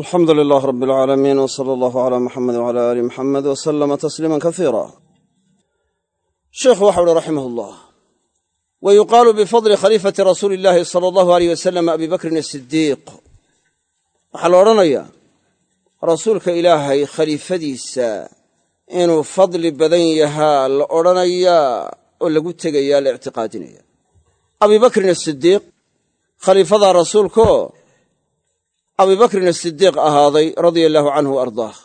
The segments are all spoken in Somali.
alxamdu lilaah rab alcaalamiin w sala allahu alaa muxamed wala aali muxamed w salama tasliima kasiira sheikhu waxau uhi raximah ullah wa yuqaalu bifadli khaliifati rasuuli illaahi sala allahu aleyh wasalam abi bakrin asidiiq waxaa la odhanayaa rasuulka ilaahay khaliifadiisa inuu fadli badan yahaa la odhanayaa oo lagu tegayaa la abi bakrin asidiiq ahaaday radia allaahu canhu wa ardaah.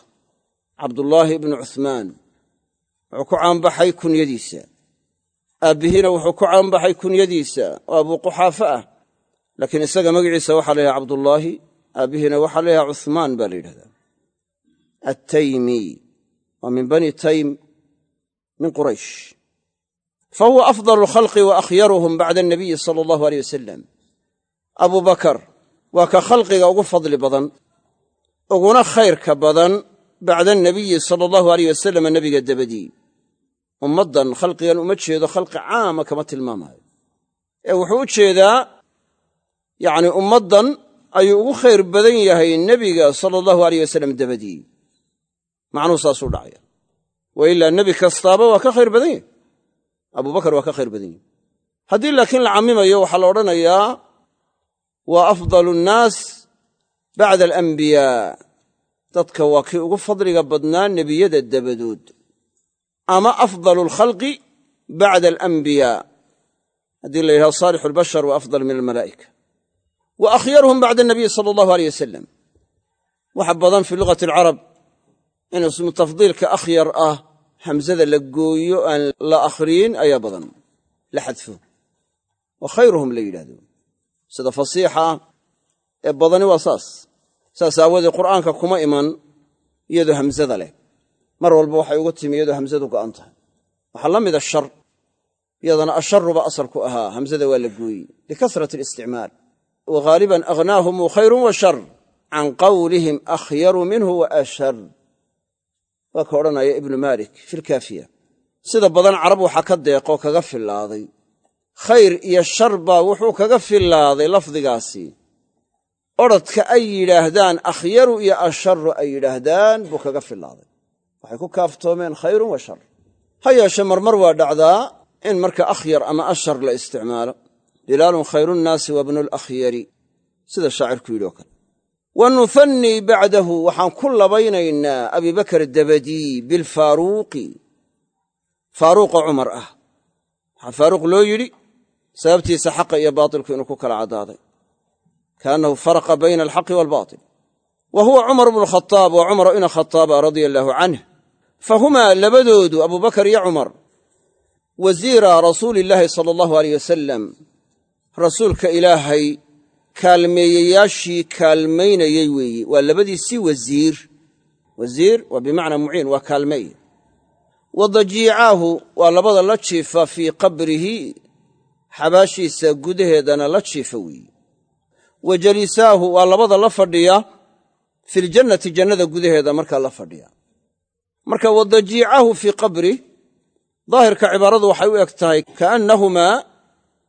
Cabdullaahi ibnu cuhmaan wuxuu ku caanbaxay kunyadiisa. Aabbihiina wuxuu ku caanbaxay kunyadiisa. Oo abuu quxaafe ah. Laakiin isaga magaciisa waxaa la yidhaha cabdullaahi aabbihiina waxaa la yidhaha cuhmaan baa la yidhahdaa. Attaymi. Waa min bani taym min quraysh. Fa huwa afdal alkhalqi wa akhyaruhum bacda anabiyi sala allahu aleyh wasalam abuu bakar waa ka khalqiga ugu fadli badan uguna khayrka badan bacda anabiyi sala allahu aleyh wasalam nebiga dabadii. Ummaddan khalqigan uma jeedo khalqi caama kama tilmaamayo ee wuxuu u jeedaa yacni ummaddan ayuu ugu khayr badan yahay nebiga sala allahu aleyh wasalam dabadii macnuhu saasuu dhacaya. Wa ilaa nebi kastaaba waa ka khayr badan yahy abubakar waa ka khayr badan yahy haddii laakiin la cammimayo waxaa la odhanayaa waa afdalu nnaas bacda alambiyaa dadka waa kii ugu fadliga badnaa nebiyada dabadood. Ama afdalu alkhalqi bacda alambiyaa haddii la yidhahdo saalixu albashar wa afdal min almalaa'ika. Wa akhyaruhum bacda anabiyi sala allahu aleyh wasalam waxa badan fii lugati alcarab in ismu tafdiilka akhyar ah hamsada la gooyo aan la akhriyin ayaa badan. La xadfo sida fasiixa ee badani waa saas. Saas aawoodee qur'aanka kuma iman iyadoo hamsada leh. Mar walba waxay ugu timi iyadoo hamsadu go'an tahay. Waxaa la mida shar iyadana asharuba asalku ahaa hamsada waa la gooyey likasrati alisticmaal wa ghaaliban aghnaahumu khayrun wa shar can qawlihim akhyaru minhu wa ashar. Waa ka odhanaya ibnu maalik fi lkaafiya sida badan carab waxaa ka deeqoo kaga fillaaday khayr iyo shar baa wuxuu kaga fillaaday lafdigaasi. Odradka ay yidhaahdaan akhyaru iyo asharu ay yidhaahdaan buu kaga fillaaday. Waxay ku kaaftoomeen khayrun wa shar. Ha yeeshe marmar waa dhacdaa in marka akhyar ama ashar la isticmaalo. Bilaalun khayrunnaasi wa bnu lakhyari sida shaacirku yidhi oo kale. Wa nufannii bacdahu waxaan ku labaynaynaa abibakar dabadii bilfaaruuqi faaruuqa cumar ah. Waxaa faaruuq loo yidhi sababtiisa xaqa iyo baatilku inuu ku kala caddaaday. Kaannahu faraqa bayna alxaqi waalbaatil. Wa huwa cumar bnu khataab waa cumar ina khataaba radia allaahu canh fa humaa labadoodu abubakar iyo cumar wasiira rasuuli illaahi sala allahu aleyh wasalam rasuulka ilaahay kaalmeeyeyaashii kaalmaynayey weeye waa labadiisii wasiir wasiir waa bimacnaa muciin waa kaalmeeye wa dajiicaahu waa labada la jiifa fii qabrihi xabaashiisa gudaheedana la jiifa weeye wa jaliisaahu waa labada la fadhiya filjannati jannada gudaheeda markaa la fadhiya. Marka wa dajiicahu fii qabrih daahirka cibaaradu waxay u eg tahay kaannahumaa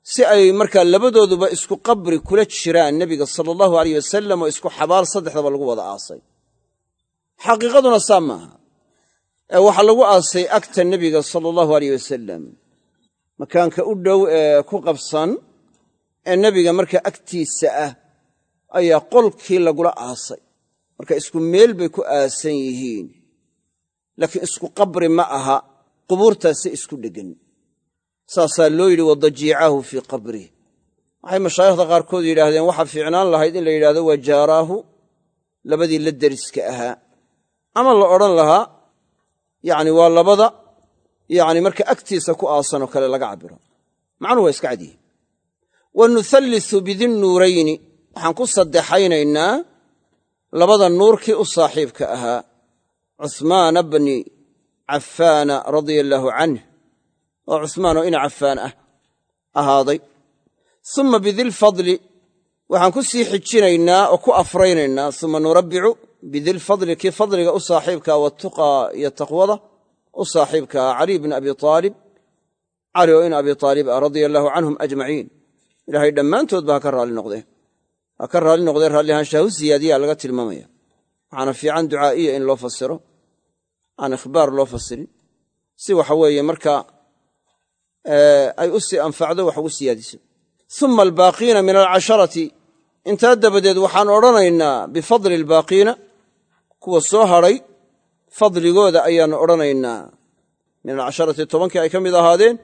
si ay markaa labadooduba isku qabri kula jiraan nebiga sala allahu aleyh wasalam oo isku xabaal saddexdaba lagu wada aasay. Xaqiiqaduna saa maaha. Ee waxaa lagu aasay agta nebiga sala allahu aleyh wasalam makaanka u dhow ee ku qabsan ee nebiga markaa agtiisa ah ayaa qolkii lagula aasay. Marka isku meel bay ku aasan yihiin. Laakiin isku qabri ma aha qubuurtaasi isku dheggan. Saasaa loo yidhi wadajiicaahu fii qabrih waxay mashaayikhda qaarkood yidhaahdeen waxaa fiicnaan lahayd in la yidhahdo wajaaraahu labadii la deriska ahaa. Ama la odhan lahaa yacni waa labada yacni marka agtiisa ku aasanoo kale laga cabbiro. Macnuhu waa iska cadyihi wa nuhallisu bidinnuurayni waxaan ku saddexaynaynaa labada nuurkii u saaxiibka ahaa. Cuhmaana bni cafaana radia allaahu canh oo cuhmaan oo ina cafaan ah ahaaday. Suma bidilfadli waxaan ku sii xijinaynaa oo ku afraynaynaa. Suma nurabbicu bidilfadli kii fadliga u saaxiibkaa watuqaa iyo taqwada u saaxiibkaa caliy bni abi aalib cali oo ina abi aalib ah radia allaahu canhum ajmaciin. Ilaahay dhammaantood ba ha ka raalli noqdeen ha ka raalli noqdee raalli ahaanshaha u siyaadiyaa laga tilmaamaya. Waxaana fiican ducaa'iya in loo fasiro aan ikhbaar loo fasirin si waxa weeye marka ay u sii anfacdo wax ugu siyaadiso. Uma albaaqiina min alcasharati. Intaa dabadeed waxaan odhanaynaa bifadli albaaqiina kuwa soo hadhay fadligooda ayaannu odhanaynaa. Min alcasharati tobankii ay ka mid ahaadeen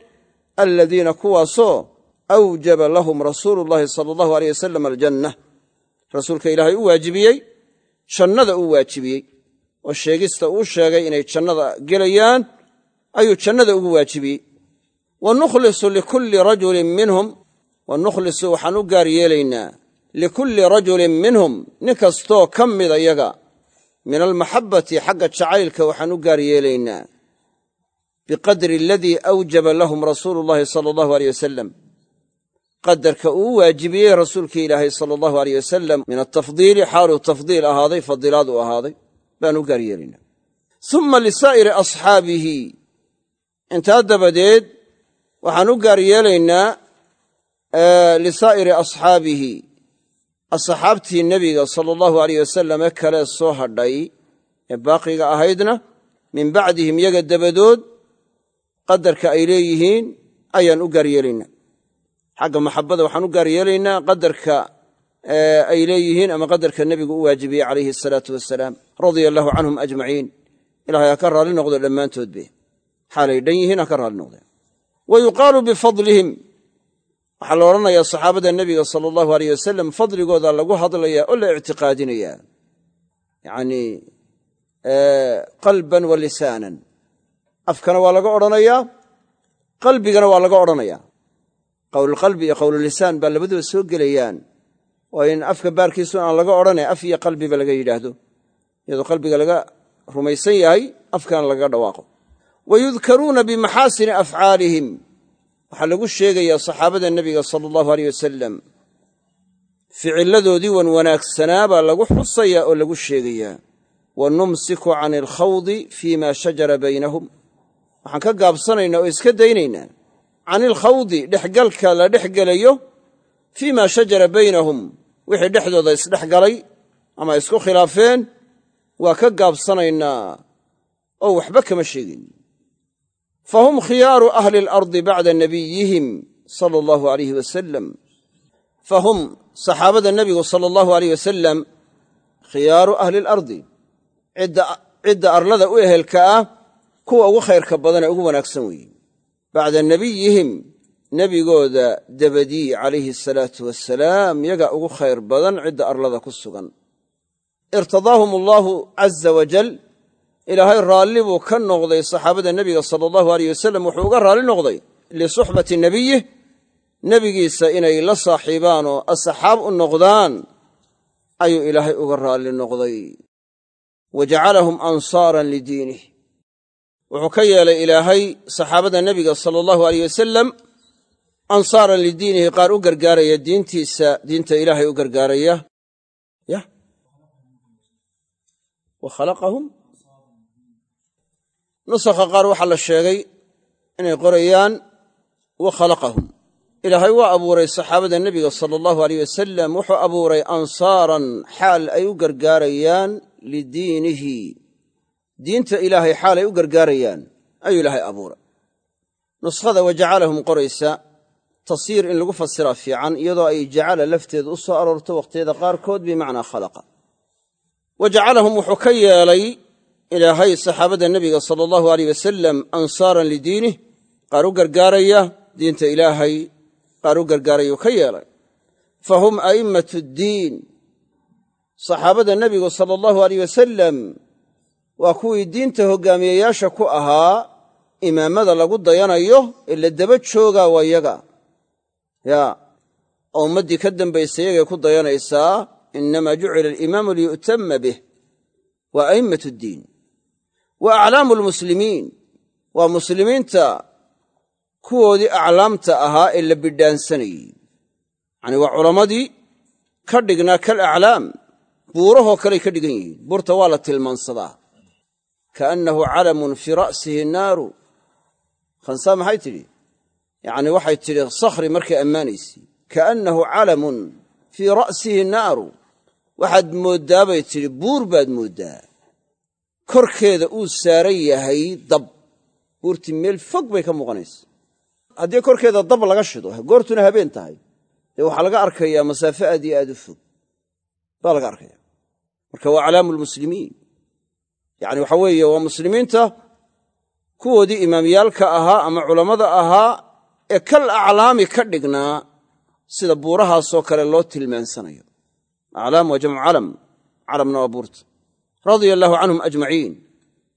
aladiina kuwaasoo awjaba lahum rasuulu llahi sala allahu aleyh wasalam aljanna. Rasuulka ilaahay u waajibiyey jannada uu waajibiyey. Oo sheegista uu sheegay inay jannada gelayaan ayuu jannada ugu waajibiyey. Wa nukhlisu likulli rajulin minhum wa nukhlisu waxaan u gaar yeelaynaa likulli rajulin minhum nin kastoo ka mida yaga min almaxabbati xagga jacaylka waxaan u gaar yeelaynaa biqadri aladii awjaba lahum rasuulu llahi sala allahu aleyh wasalam qadarka uu waajibiyey rasuulkii ilaahay sala allahu aleyh wasalam min altafdiili xaaluu tafdiil ahaaday fadilaad u ahaaday baan u gaar yeelaynaa. Uma lisaa'iri asxaabihi intaa dabadeed waxaan u gaar yeelaynaa lisaa'iri asxaabihi asxaabtii nebiga sala allahu aleyh wasalam ee kalee soo hadhay ee baaqiga ahaydna min bacdihim yaga dabadood qadarka ay leeyihiin ayaan u gaar yeelaynaa xagga maxabada waxaan u gaar yeelaynaa qadarka ay leeyihiin ama qadarka nebigu u waajibiyey calayhi asalaatu wasalaam radia allahu canhum ajmaciin. Ilahay ha ka raalli noqdo dhammaantoodbe xaalay dhan yihiin ha ka raalli noqdeen. Wa yuqaalu bifadlihim waxaa la odhanayaa saxaabada nebiga sala allahu aleyh wasalam fadligooda lagu hadlayaa oo la ictiqaadinayaa. Yacnii qalban wa lisaanan. Afkana waa laga odhanayaa qalbigana waa laga odhanayaa. Qowlulqalbi iyo qowlulisaan baa labaduba soo gelayaan. Oo in afka baarkiisu aan laga odhanay af iyo qalbiba laga yidhaahdo. Iyadoo qalbiga laga rumaysan yahay afkana lagaga dhawaaqo. Wa yudkaruuna bimaxaasini afcaalihim waxaa lagu sheegayaa saxaabada nebiga sala allahu aleyh wasalam ficilladoodii wan wanaagsanaa baa lagu xusayaa oo lagu sheegayaa wa numsiku can alkhawdi fii ma shajara baynahum. Waxaan ka gaabsanaynaa oo iska daynaynaa can ilkhawdi dhexgalka la dhex gelayo fii ma shajara baynahum. Wixii dhexdooda isdhex galay ama isku khilaafeen waa ka gaabsanaynaa oo waxba kama sheegin fahum khiyaaru ahli alardi bacda nabiyihim sala allahu alayh wasalam fahum saxaabada nebigu sala allahu aleyh wasalam khiyaaru ahli alardi cidda arlada u ehelka ah kuwa ugu khayrka badan ee ugu wanaagsan weeye bacda nebiyihim nebigooda dabadii calayhi asalaatu wasalaam yaga ugu khayr badan cidda arlada ku sugan irtadaahum allaahu caza wajal ilaahay raalli buu ka noqday saxaabada nebiga sala allahu aleyh wasalam wuxuu uga raalli noqday lisuxbati nebiyih nebigiisa inay la saaxiibaan oo asxaab u noqdaan ayuu ilaahay uga raalli noqday. Wa jacalahum ansaaran lidiinih wuxuu ka yeelay ilaahay saxaabada nebiga sala allahu aleyh wasalam ansaaran lidiinihi qaar u gargaaraya diintiisa diinta ilaahay u gargaaraya nusakha qaar waxaa la sheegay inay qorayaan wa khalaqahum. Ilaahay waa abuuray saxaabada nebiga sala allahu aleyh wasalam wuxuu abuuray ansaaran xaal ay u gargaarayaan lidiinihi. Diinta ilaahay xaal ay u gargaarayaan ayuu ilaahay abuuray. Nuskhada wa jacalahum qoraysa tasyiir in lagu fasiraa fiican iyadoo ay jacala lafteedu u soo aroorto wakhtiyada qaarkood bimacnaa khalaqa. Wa jacalahum wuxuu ka yeelay ilaahay saxaabada nebiga sala allahu aleyh wasalam ansaaran lidiinih qaar u gargaaraya diinta ilaahay qaar u gargaarayuu ka yeelay. Fa hum a'immatu ddiin saxaabada nebigu sala allahu aleyh wasalam waa kuwii diinta hoggaamiyeyaasha ku ahaa imaamada lagu dayanayo ee la daba joogaa waa yaga. Yaa oo ummaddii ka dambaysa yagay ku dayanaysaa innamaa jucila alimaamu liyu'tama bih. Waa a'immat ddiin wa aclaamu almuslimiin. Waa muslimiinta kuwoodii aclaamta ahaa ee la bidhaansanayey yacanii waa culammadii ka dhignaa kal aclaam buurahoo kaley ka dhigan yihiin. Buurta waa la tilmaansadaa. Kaannahu calamun fii ra'sihi naaru khansaa maxay tidhi? Yacnii waxay tidhi sakhri markay ammaanaysay kaannahu calamun fii ra'sihi naaru waxaad mooddaa bay tidhi buur baad mooddaa korkeeda uu saaran yahay dab. Buurtii meel fog bay ka muuqanaysa. Haddii korkeeda dab laga shido goortuna habeen tahay dee waxaa laga arkayaa masaafo aad iyo aad u fog. Baa laga arkaya marka waa calaamu lmuslimiin yacni waxa weeye waa muslimiinta kuwoodii imaamyaalka ahaa ama culammada ahaa ee kal aclaami ka dhignaa sida buurahaasoo kale loo tilmaansanayo. Aclaam waa jamcu calam. Calamna waa buurta radia allaahu canhum ajmaciin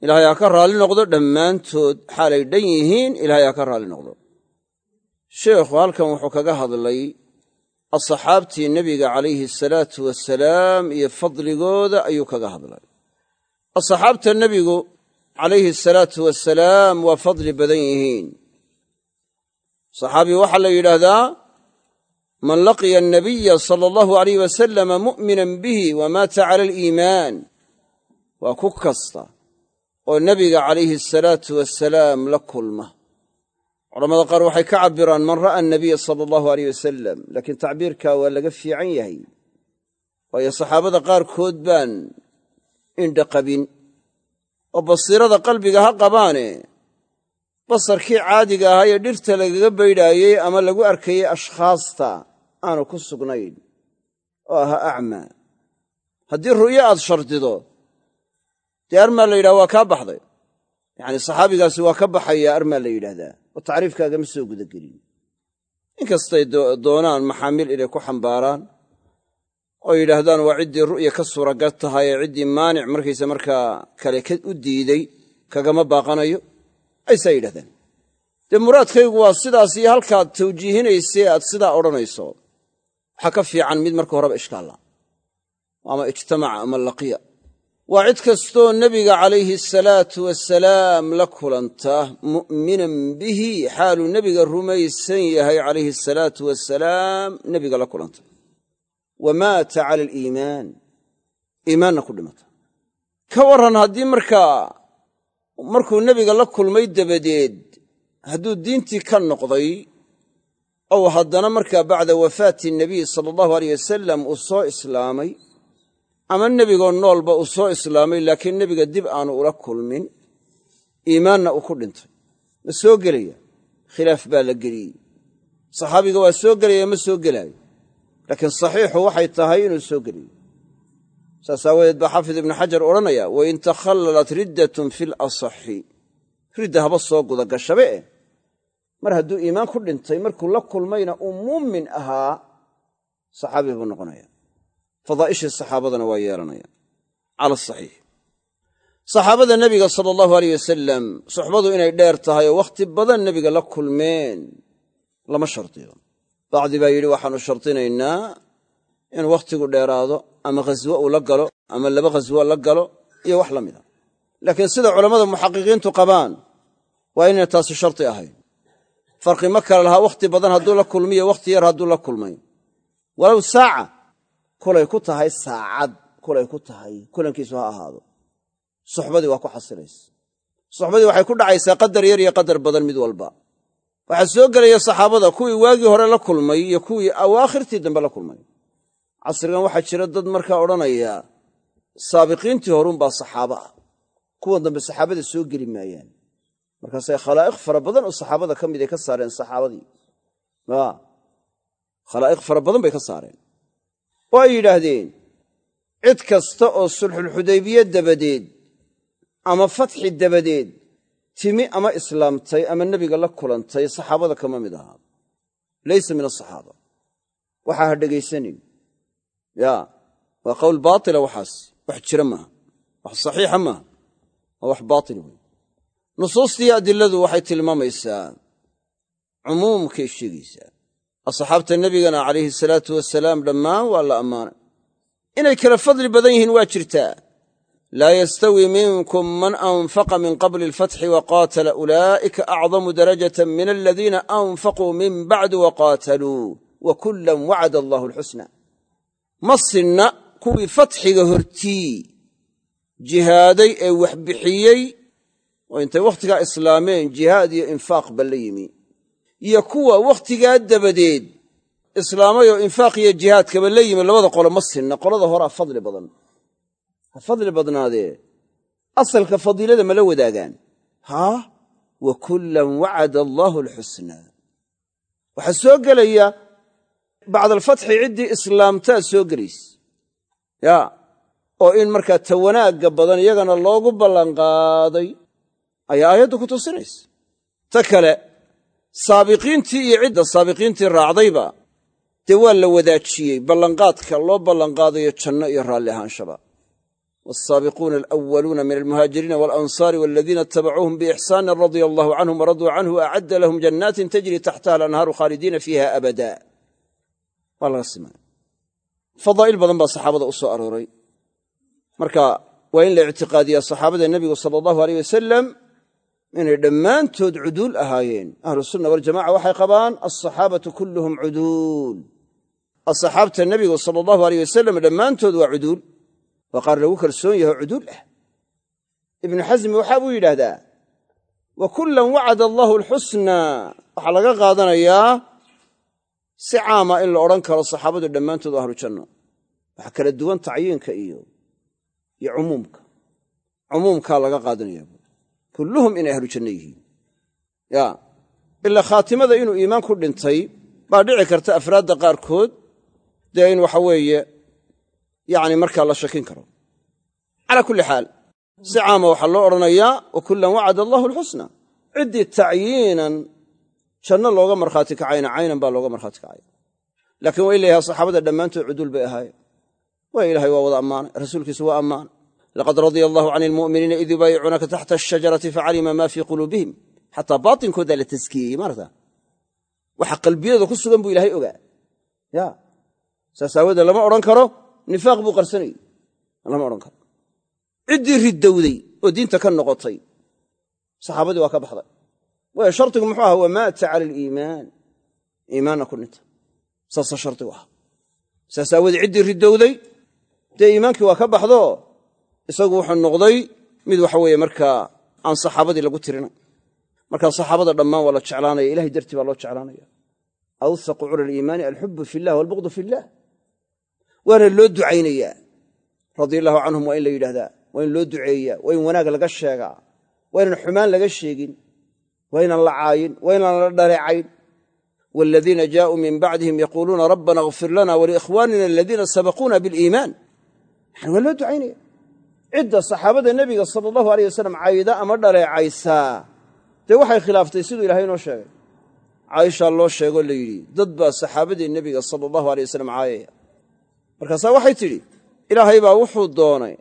ilahay ha ka raalli noqdo dhammaantood xaalay dhan yihiin ilahay ha ka raalli noqdo. Sheekhu halkan wuxuu kaga hadlay asxaabtii nebiga calayhi asalaatu wasalaam iyo fadligooda ayuu kaga hadlay. Asxaabta nebigu calayhi asalaatu wasalaam waa fadli badan yihiin. Saxaabi waxaa la yidhaahdaa man laqiya annabiya sala allahu alayh wasalama mu'minan bihi wa maata cala aliimaan waa ku kasta oo nebiga calayhi asalaatu wasalaam la kulma. Culamada qaar waxay ka cabbiraan man ra'a annabiya sala allahu aleyh wasalam laakiin tacbiirkaa waa laga fiican yahay. Waayo saxaabada qaarkood baan indha qabin oo basiirada qalbiga ha qabaane basarkii caadiga ahaa ee dhirta lagaga baydhaayey ama lagu arkayey ashkhaasta aanu ku sugnayn oo ahaa acmaa. Haddii ru'yo aad shardido dee armaa la yidhaha waa kaa baxday. Yacni saxaabigaasi waa ka baxaya armaa la yidhaahdaa. Oo tacriifkaagama soo gudagelin. Inkastay doonaan maxaamiil inay ku xambaaraan oo yidhaahdaan waa ciddii ru'ya ka suuragal tahay ee ciddii maanic markaysa markaa kale u diiday kagama baaqanayo aysaa yidhahdaan dee muraadkaygu waa sidaas iyo halkaad tawjiihinaysee aad sidaa odhanayso waxaa ka fiican mid marka horeba ishkaalla ama ijtamaca ama laqiya waa cid kastoo nebiga calayhi asalaatu wasalaam la kulanta mu'minan bihi xaaluu nebiga rumaysan yahay calayhi asalaatu wasalaam nebiga la kulanta. Wa maata cala aliimaan iimaanna ku dhimata. Ka warran haddii markaa markuu nebiga la kulmay dabadeed hadduu diintii ka noqday ow haddana markaa bacda wafaati nabiy sala allahu aleyh wasalam uu soo islaamay ama nebigoo noolba uu soo islaamay laakiin nebiga dib aanu ula kulmin. Iimaanna uu ku dhintay. Ma soo gelaya? Khilaaf baa la geliyey. Saxaabiga waa soo gelaya ma soo gelaayo. Laakiin saxiixu waxay tahay inuu soo gelayo saas aawadeed baa xaafid ibnu xajar odhanaya wain takhallalat riddatun fi lasaxi ridda haba soo gudagashabe eh mar hadduu iimaan ku dhintay markuu la kulmayna uu muumin ahaa saxaabi buu noqonaya fadaa'ishii saxaabadana waa yeelanaya. Cala asaxiix saxaabada nebiga sala allahu aleyh wasalam suxbadu inay dheer tahay oo wakhti badan nebiga la kulmeen lama shardiyo. Bacdi baa yidhi waxaanu shardinaynaa in wakhtigu dheeraado ama ghaswo uu la galo ama laba ghaswo la galo iyo wax la mida laakiin sida culammada muxaqiqiintu qabaan waa inayna taasi shardi ahayn. Farqi ma kale lahaa wakhti badan hadduu la kulmiyo wakhti yar hadduu la kulmay. Walow saaca kulay ku tahay saacad kulay ku tahay kulankiisu ha ahaado. Suxbadii waa ku xasilaysa suxbadii waxay ku dhacaysaa qadar yar iyo qadar badan mid walba. Waxaa soo gelaya saxaabada kuwii waagii hore la kulmay iyo kuwii awaakhirtii dambe la kulmay. Casrigan waxaa jira dad markaa odhanaya saabiqiintii horuunbaa saxaaba ah. Kuwan dambe saxaabada soo geli maayaan. Markaasay khalaa'iq fara badan oo saxaabada ka mid ay ka saareen saxaabadii. Khalaa'iq fara badan bay ka saareen oo ay yidhaahdeen cid kasta oo sulxulxudaybiye dabadeed ama fatxi dabadeed timi ama islaamtay ama nebiga la kulantay saxaabada kama mid ahaa. Laysa min asaxaaba waxaa ha dhegaysanin. Ya waa qowl baatila waxaas. Wax jira maaha. Wax saxiixa maaha. Waa wax baatil wey nusuustii adiladu waxay tilmaamaysaa. Cumuumkay sheegaysaa asxaabta nebigana calayhi salaatu wasalaam dhammaan waa la ammaanay. Inay kala fadli badan yihiin waa jirtaa. Laa yastawi minkum man anfaqa min qabli alfatxi waqaatala ulaa'ika acdamu darajatan min aladiina anfaquu min bacdu waqaataluu wa kullan wacada allahu alxusna ma sinna kuwii fatxiga hortii jihaaday ee waxbixiyey oo intay wakhtigaa islaameen jihaad iyo infaaqba la yimi iyo kuwa wakhtigaa dabadeed. Islaamay oo infaaq iyo jihaadkaba la yimi labada qolo ma sinna qolada horaa fadli badan. Ha fadli badnaadee asalka fadiilada mala wadaagaan. Haa wa kullan wacada allaahu alxusnaa waxaa soo gelaya bacda alfatxi ciddii islaamtaa soo gelaysa yaa oo in markaa ta wanaagga badan iyagana loogu ballanqaaday ayaa aayaddu ku tusinaysa. Ta kale saabiqiintii iyo cidda saabiqiintii raacdayba dee waa la wadaajiyey ballanqaadka loo ballanqaadayo janno iyo raalli ahaanshaba waalsaabiquuna alwaluuna min almuhaajiriina waalansaari waladiina itabacuuhum biixsaanin radia allahu canhum waraduu canhu acadda lahum jannaatin tajri taxtaha alanhaaru khaalidiina fiiha abada waa laga simay fadaa'il badan baa saxaabada u arooray. Marka waa in la ictiqaadiyaa saxaabada nebigu sala allahu aleyh wasalam inay dhammaantood cuduul ahaayeen. Ahlusunna waljamaca waxay qabaan alsaxaabatu kulluhum cuduul. Asxaabta nebigu sala allahu aleyh wasalam dhammaantood waa cuduul. Waa qaar lagu kalsoon yaho cuduul ah. Ibnu xasmi waxa buu yidhaahdaa wa kullan wacada allahu alxusnaa waxaa laga qaadanayaa si caama in la odhan karo saxaabadu dhammaantood waa ahlu janno. Waxaa kala duwan tacyiinka iyo iyo cumuumka. Cumuumkaa laga qaadanaya kulluhum inay ahlu janno yihiin. Ya ilaa khaatimada inuu iimaan ku dhintay baa dhici karta afraadda qaarkood. Dee in waxa weeye yacni markaa la shakin karo. Calaa kulli xaal si caama waxaa loo odhanayaa wa kullan wacada allahu alxusna ciddii tacyiinan janno looga markhaati kacayna caynan baa looga markhaati kacaya. Laakiin waa in saxaabada dhammaantood cuduul bay ahaayeen. Waa ilahay waa wada ammaanay rasuulkiisu waa ammaanay laqad radia allahu can ilmu'miniina id yubaayicuunaka taxta ashajarati facalima maa fii quluubihim xataa baatinkoodaa la taskiyeyey maarata waxa qalbiyadooda ku sugan buu ilahay ogaa ya saas aawoodee lama odhan karo nifaaq buu qarsanayey lama odhan karo ciddii riddowday oo diinta ka noqotay saxaabadii waa ka baxday waayo shardigu muxuu aha wamaata cala aliimaan iimaanna ku dhinta saasa shardigu riddowday dee iimaankii waa ka baxdo isagu wuxuu noqday mid waxa weeye markaa aan saxaabadii lagu tirinay markaa saxaabada dhammaan waa la jeclaanaya ilahay dartii baa loo jeclaanaya. Awsaqu cula aliimaani alxubu fi illah walbuqdu fi illah waana loo ducaynayaa. Radia allahu canhum waa in la yidhahdaa waa in loo duceeyaa. Waa in wanaag laga sheegaa. Waa inaan xumaan laga sheegin. Waa inaan la caayin. Waa inaan la dhaleecayn waladiina jaauu min bacdihim yaquuluuna rabbana kfir lana waliikhwaanina aladiina sabaquuna biliimaan waa loo ducaynaya cidda saxaabada nebiga sala allahu aleyh wasalam cayda ama dhaleecaysaa dee waxay khilaaftay siduu ilahay inoo sheegay? Caaishaa loo sheegoo la yidhi dad baa saxaabadii nebiga sala allahu aley wasalam caayaya markaasaa waxay tidhi ilaahay baa wuxuu doonay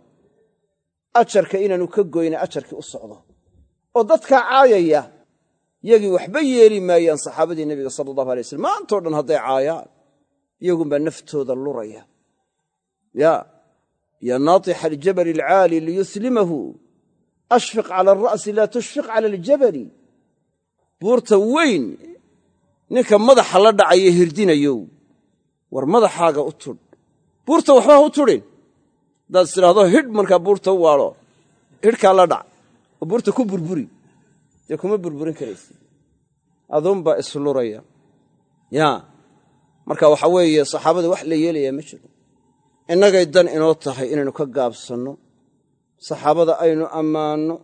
ajarka inaanu ka goyna ajarkii u socdo. Oo dadkaa caayaya yagii waxba yeeli maayaan saxaabadii nebiga sala allahu alay wasalam maantao dhan hadday caayaan iyagunbaa naftooda luraya. Ya ya naatixa aljabali alcaali liyuslimahu ashfiq cala alra'si laa tushfiq cala aljabali buurta weyn ninka madaxa la dhacaya hirdinayow war madaxaaga u tudh buurta waxba ha u tudhin haddaad tidhaahdo hidh markaa buurta u waadho hidhkaa la dhac oo buurta ku burburi dee kuma burburin karaysa aduunbaa isluraya ya marka waxa weeye saxaabada wax la yeelayaa ma jiro innagay dan inoo tahay inaynu ka gaabsanno. Saxaabada aynu ammaanno.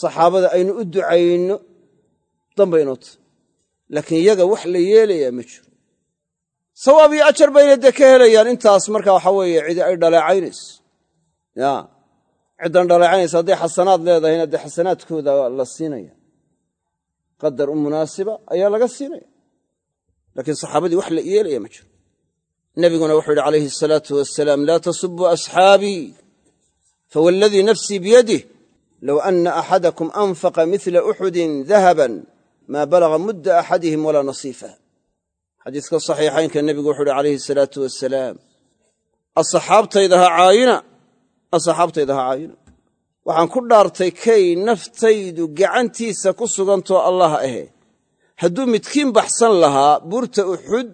Saxaabada aynu u ducayno. Danbay inoo tahay. Laakiin iyaga wax la yeelayaa ma jiro. Sawaab iyo ajar bayna dee ka helayaan. Intaas marka waxa weeye cidi ay dhaleecaynayso. Ya. Ciddan dhaleecaynaysa hadday xasanaad leedahayna dee xasanaadkooda la siinaya qadar u munaasiba ayaa laga siinaya. Laakiin saxaabadii wax la yeelaya ma jiro nebiguna wuxuu yidhi calayhi asalaatu wasalaam laa tasubuu asxaabii fawaaladii nafsii biyadih low ana axadakum anfaqa midla uxudin dahaban maa balaga mudda axadihim walaa nasiifah xadiiska saxiixaynka nebigu wuxuu uhi calayhi asalaatu wasalaam asaxaabtayda ha caayina asxaabtayda ha caayina. Waxaan ku dhaartay kay naftaydu gacantiisa ku sugantoo allah ahe. Hadduu midkiin baxsan lahaa buurta uxud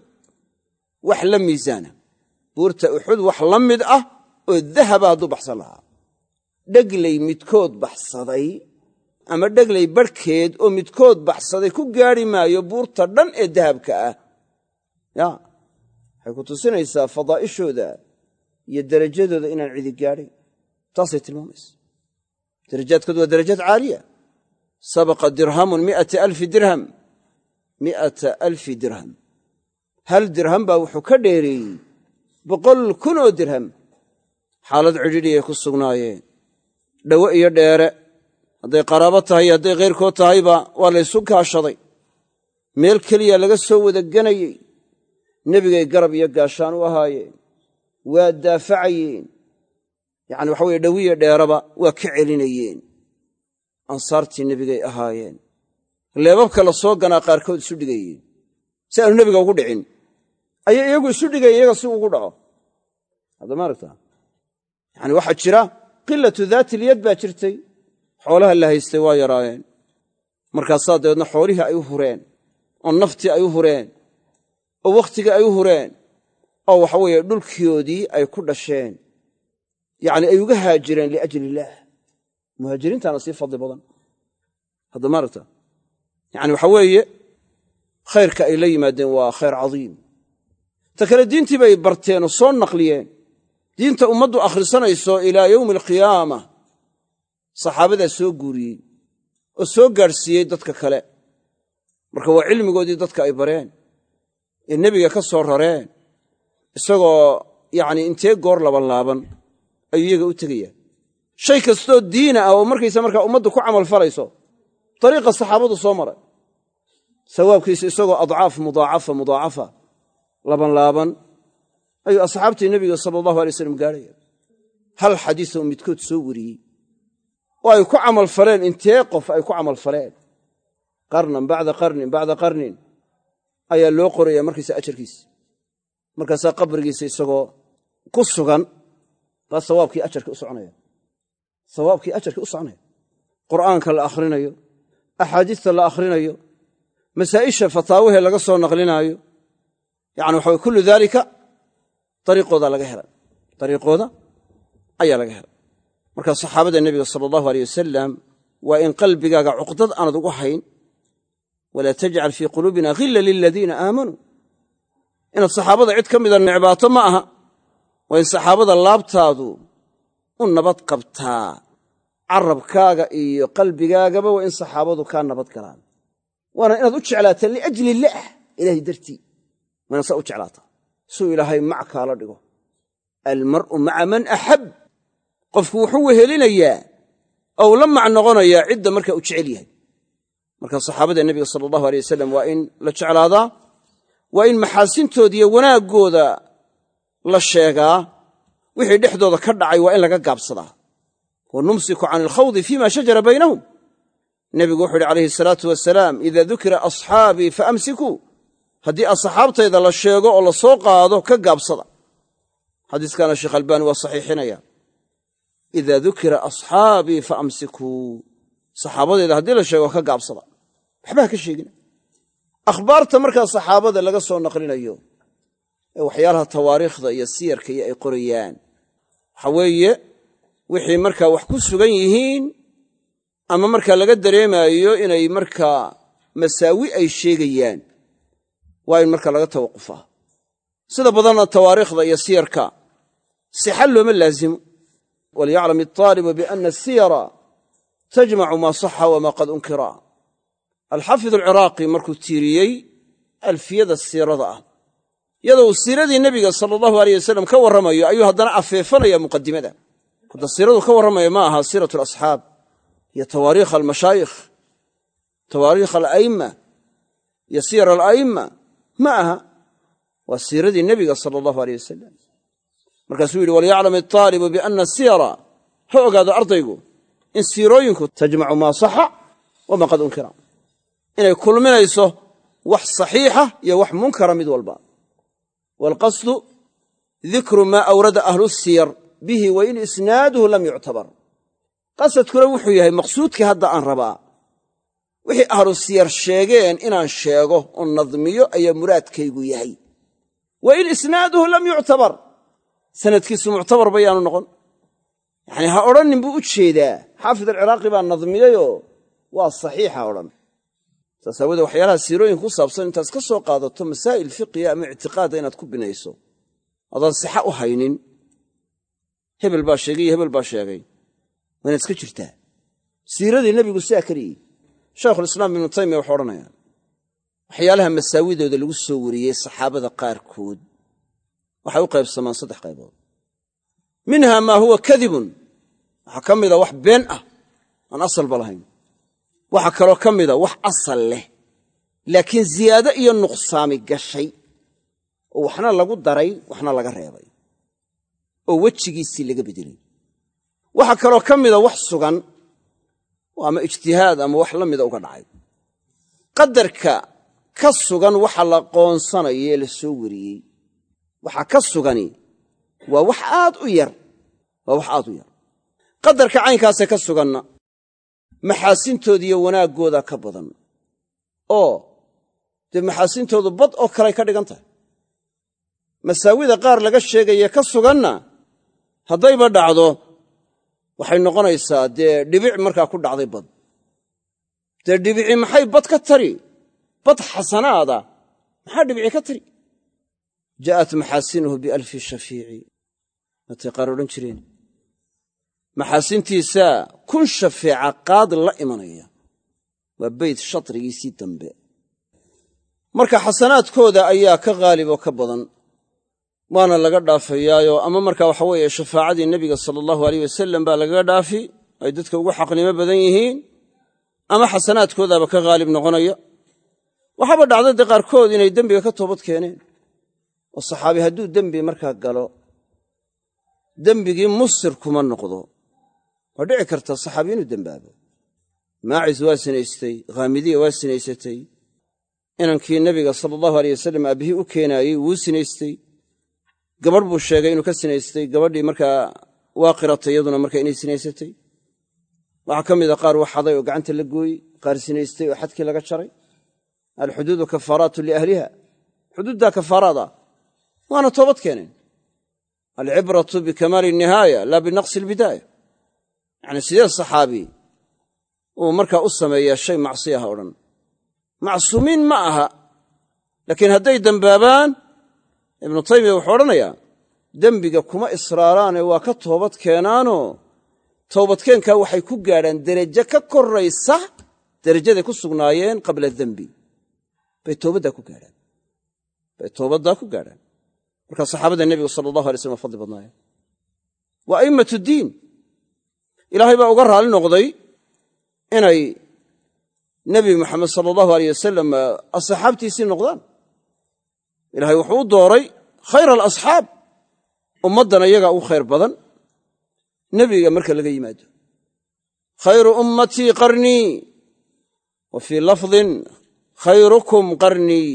wax la miisaana. Buurta uxud wax la mid ah oo dahaba hadduu baxsan lahaa. Dheglay midkood baxsaday ama dheglay barhkeed oo midkood baxsaday ku gaadhi maayo buurta dhan ee dahabka ah. Ya waxay ku tusinaysaa fadaa'ishooda iyo derajadooda inaan cidi gaadhayn taasay tilmaamaysa. Darajaadkoodu waa darajaad caaliya. Sabaqa dirhamun mi'ata alfi dirham. Mi'ata alfi dirham hal dirham baa wuxuu ka dheereeyey boqol kun oo dirham. Xaalad cidhidhiyay ku sugnaayeen. Dhowo iyo dheere. Hadday qaraabo tahay iyo hadday khayrkood tahayba waa laysu kaashaday meel keliya laga soo wada ganayey. Nebigay garab iyo gaashaan u ahaayeen. Waa daafacayeen. Yacani waxa weye dhowiyo dheeraba waa ka celinayeen. Ansaartii nebigay ahaayeen. Leebabka la soo ganaa qaarkood isu dhigayeen. Si aanu nebiga ugu dhicin ayay iyagu isu dhigayeen iyaga si ugu dhaco. Haddama aragtaa? Yacani waxaa jira qilatu daatilyad baa jirtay. Xoolaha la haystay waa yaraayeen. Markaasaa dabeedna xoolihii ay u hureen oo naftii ay u hureen oo wakhtigii ay u hureen oo waxaweeye dhulkoodii ay ku dhasheen. Yacni ay uga haajireen liajli illaah muhaajiriintaana sii fadli badan. Haddama aragta yacani waxa weeye khayrka ay la yimaadeen waa khayr cadiim ta kale diintii bay barteen oo soo naqliyeen. Diinta ummaddu akhrisanayso ilaa yowmi alqiyaama saxaabadaa soo guuriyey oo soo gaadhsiiyey dadka kale. Marka waa cilmigoodii dadka ay bareen ee nebiga ka soo rareen isagoo yacni intee goor labanlaaban ayuu iyaga u tegayaan shay kastoo diina ah oo markaysa markaa ummaddu ku camal falayso dariiqa saxaabadu soo maray. Sawaabkiisa isagoo adcaaf mudaacafa mudaacafa labanlaaban ayuu asxaabtii nebiga sala allahu alay waslam gaadhaya hal xadiisoo midkood soo wariyey? Oo ay ku camal faleen intee qof ay ku camal faleen qarnan bacda qarnin bacda qarnin ayaa loo qoraya markaysa ajarkiisa markaasaa qabrigiisa isagoo ku sugan baa sawaabkii ajarkii u soconaya. Sawaabkii ajarkii u soconaya. Qur'aanka la akhrinayo axaadiista la akhrinayo masaa'isha fataawahee laga soo naqlinaayo yani waxa way kullu daalika dariiqooda laga helay. Dariiqooda ayaa laga helay. Marka saxaabada nebiga sala allahu aleyh wasalam waa in qalbigaaga cuqdad aanad ugu hayn walaa tajcal fii quluubina hilla liladiina aamanuu inaad saxaabada cid ka mida necbaato ma aha waa in saxaabada laabtaadu u nabad qabtaa. Carabkaaga iyo qalbigaagaba waa in saxaabadu kaa nabad galaan. Waana inaad u jeclaataa liajli illaah ilahay dartii saa u jeclaataa suu ilaahay mac kaala dhigo. Almar'u maca man axab. Qofku wuxuu wehelinayaa ou la mac noqonayaa cidda markaa u jecel yahay. Marka saxaabada nebiga sala allahu aley wasalam waa in la jeclaadaa waa in maxaasintoodiiyo wanaaggooda la sheegaa. Wixii dhexdooda ka dhacay waa in laga gaabsadaa. Wa numsiku can alkhawdi fima shajara baynahum. Nebigu wuxuu yidhi calayhi salaatu wasalaam ida dukira asxaabii fa amsikuu haddii asxaabtayda la sheego oo la soo qaado ka gaabsada. Xadiiskana sheekh albaani waa saxiixinaya. Ida dukira asxaabii fa amsikuu saxaabadayda haddii la sheego ka gaabsada. Waxba ha ka sheegina akhbaarta markaa saxaabada laga soo naqlinayo ee waxyaalaha tawaariikhda iyo siyarka iyo ay qorayaan. Waxa weeye wixii markaa wax ku sugan yihiin ama markaa laga dareemaayo inay markaa masaawi ay sheegayaan waa in markaa laga tawaqufaa sida badanna tawaariikhda iyo siyarka sixa looma laazimo walyaclam alطaalibu biana asiyara tajmacu maa saxa wamaa qad unkira. Alxaafid alciraaqi markuu tiiriyey alfiyada siirada ah. Iyadoo uu siiradii nebiga sala allahu aleyh wasalam ka warramayo ayuu haddana afeefanaya muqadimada hadda siiradu ka warramaya ma aha siiratu alasxaab iyo tawaariikh almashaayikh tawaariikh ala'imma iyo siyar ala'imma ma aha. Waa siiradii nebiga sala allahu aleyh wasalam markaasuu yidhi walyaclam alطaalibu biana siyara ha ogaado ardaygu in siirooyinku tajmacu maa saxa wamaa qad unkira. Inay kulminayso wax saxiixa iyo wax munkara mid walba. Waalqasdu dikru maa awrada ahlu siyar bihi wa in isnaaduhu lam yuctabar. Qasadkuna wuxuu yahay maqsuudkii hadda aan rabaa wixii ahlu siyar sheegeen inaan sheego oo nadmiyo ayaa muraadkaygu yahay. Wa in isnaaduhu lam yuctabar. Sanadkiisu muctabar bayaanu noqon. Yacnii ha odhannin buu u jeedaa. Xaafid alciraaqi baa nadmiyeyoo waa saxiixa odhan. Saas aawoodee waxyaalaha siirooyinka ku saabsan intaad iska soo qaadato masaa'il fiqiya ama ictiqaada inaad ku binayso. Adaan sixa u haynin hebel baa sheegay iyo hebel baa sheegay. Waa inaad iska jirtaa. Siiradii nebigu sidaa keliyey shaykhulislaam ibnu taymiya wuxuu odhanayaa waxyaalaha masaawidooda lagu soo wariyey saxaabada qaarkood waxay u qaybsamaan saddex qaybood. Minha maa huwa kadibun waxaa ka mida wax been ah aan asalba lahayn. Waxaa kaloo ka mida wax asal leh laakiin ziyaado iyo nuqsaami gashay oo waxna lagu daray waxna laga reebay oo wejigiisii laga bedelay. Waxaa kaloo ka mida wax sugan ama ijtihaad ama wax la mida uga dhacay. Qadarka ka sugan waxa la qoonsanayo ee la soo wariyey. Waxa ka sugani waa wax aad u yar waa wax aad u yar. Qadarka caynkaasee ka suganna maxaasintooda iyo wanaaggooda ka badan. Oo dee maxaasintoodu bad oo kaley ka dhigan tahay. Masaawida qaar laga sheegaye ka suganna haddayba dhacdo waxay noqonaysaa dee dhibic markaa ku dhacday bad. Dee dhibici maxay bad ka tari? Bad xasanaada maxaa dhibici ka tari? Jaa'at maxaasinuhu bialfi shafiici. Matay qaar odhan jireen? Maxaasintiisaa kun shafeeca qaad la imanaya. Waa beyt shatrigiisii dambe. Marka xasanaadkooda ayaa ka haalib oo ka badan waana laga dhaafayaayo ama marka waxa weeye shafaacadii nebiga sala allahu aleyh wasalam baa lagaga dhaafi ay dadka ugu xaqnimo badan yihiin ama xasanaadkoodaaba ka haalib noqonaya. Waxaaba dhacda dee qaarkood inay dembiga ka toobad keeneen oo saxaabi hadduu dembi markaa galo dembigii musir kuma noqdo. Waa dhici karta saxaabi inuu dembaabo. Maacis waa sinaystay khaamidiya waa sinaysatay. Inankii nebiga sala allahu aleyh wasalam aabbihii u keenaayey wuu sinaystay gabadh buu sheegay inuu ka sinaystay. Gabadhii markaa waa qiratay iyaduna marka inay sinaysatay. Waxaa ka mida qaar wax haday oo gacanta la gooyey qaar sinaystay oo xadkii laga jaray. Alxuduudu kafaaraatu liahliha. Xuduuddaa kafaaraad ah waana toobad keeneen. Alcibratu bikamaali nihaaya laa binaqsi albidaaya yacni sidee saxaabi uu markaa u sameeyaa shay macsi aha o dhan? Macsuumiin ma aha laakiin hadday dembaabaan ibnu taymiya wuxuu odhanayaa dembiga kuma israaraane waa ka toobad keenaanoo toobadkeenkaa waxay ku gaadhaan derajo ka koraysa derajaday ku sugnaayeen qabla dembi. Bay toobaddaa ku gaadhaan. Bay toobaddaa ku gaadhaan. Marka saxaabada nebigu sala allahu alay slam waa fadli badnaayeen waa a'immatu diin. Ilaahay baa uga raalli noqday inay nebi moxamed sala allahu aleyh wasalam asxaabtiisii noqdaan ilaahay wuxuu u dooray khayra alasxaab ummaddana iyagaa ugu khayr badan nebiga marka laga yimaado. Khayru ummatii qarnii wa fii lafdin khayrukum qarnii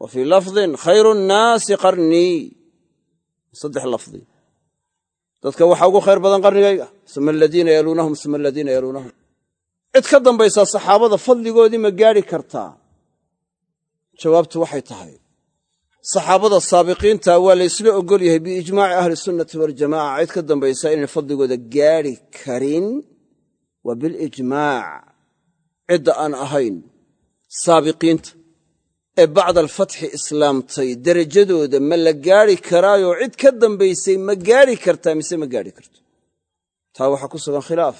wa fii lafdin khayru nnaasi qarnii saddex lafdi. Dadka waxaa ugu khayr badan qarnigayga suma aladiina yaluunahum suma aladiina yaluunahum. Cid ka dambaysaa saxaabada fadligoodii ma gaadhi kartaa? Jawaabtu waxay tahay saxaabada saabiqiinta waa la ysla ogol yahay biijmaaci ahli sunnati waljamaca cid ka dambaysa inay fadligooda gaadhi karin waa bilijmaac. Cidda aan ahayn saabiqiinta ee bacda alfatxi islaamtay derajadooda ma la gaadhi karaayoo cid ka dambaysay ma gaadhi kartaa mise ma gaadhi karto? Taa waxaa ku sugan khilaaf.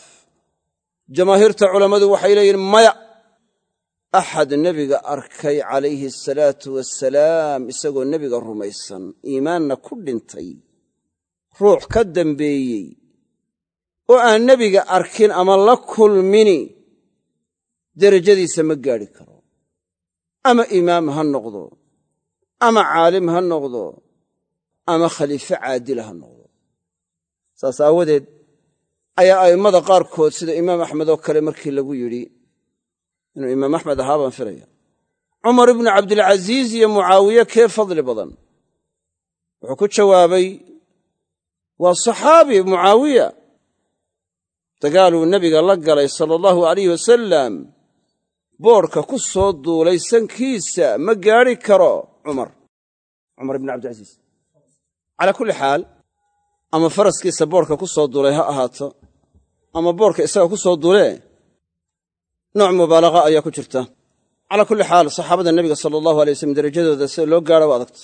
Jamaahiirta culammadu waxay leeyihiin maya axad nebiga arkay calayhi asalaatu wasalaam isagoo nebiga rumaysan iimaanna ku dhintay ruux ka dambeeyey oo aan nebiga arkin ama la kulmini derajadiisa ma gaadhi karo ama imaam ha noqdo ama caalim ha noqdo ama khaliifo caadila ha noqdo saas aawadeed ayaa a'immada qaarkood sida imaam axmed oo kale markii lagu yidhi inuu imaam axmed ahaa baan filaya cumar ibnu cabdilcasiis iyo mucaawiye kee fadli badan? Wuxuu ku jawaabay waa saxaabi mucaawiya. Dagaaluu nebiga la galay sala allahu alayh wasalam boodhka ku soo duulay sankiisa ma gaadhi karo cumar. Cumar ibnu cabdilcasiis. Calaa kulli xaal ama faraskiisa boodhka ku soo duulay ha ahaato ama boodhka isaga ku soo duulee nooc mubaalaqa ayaa ku jirta. Calaa kulli xaal saxaabada nebiga sala allahu alay waslem derajadooda sida loo gaadha waa adagta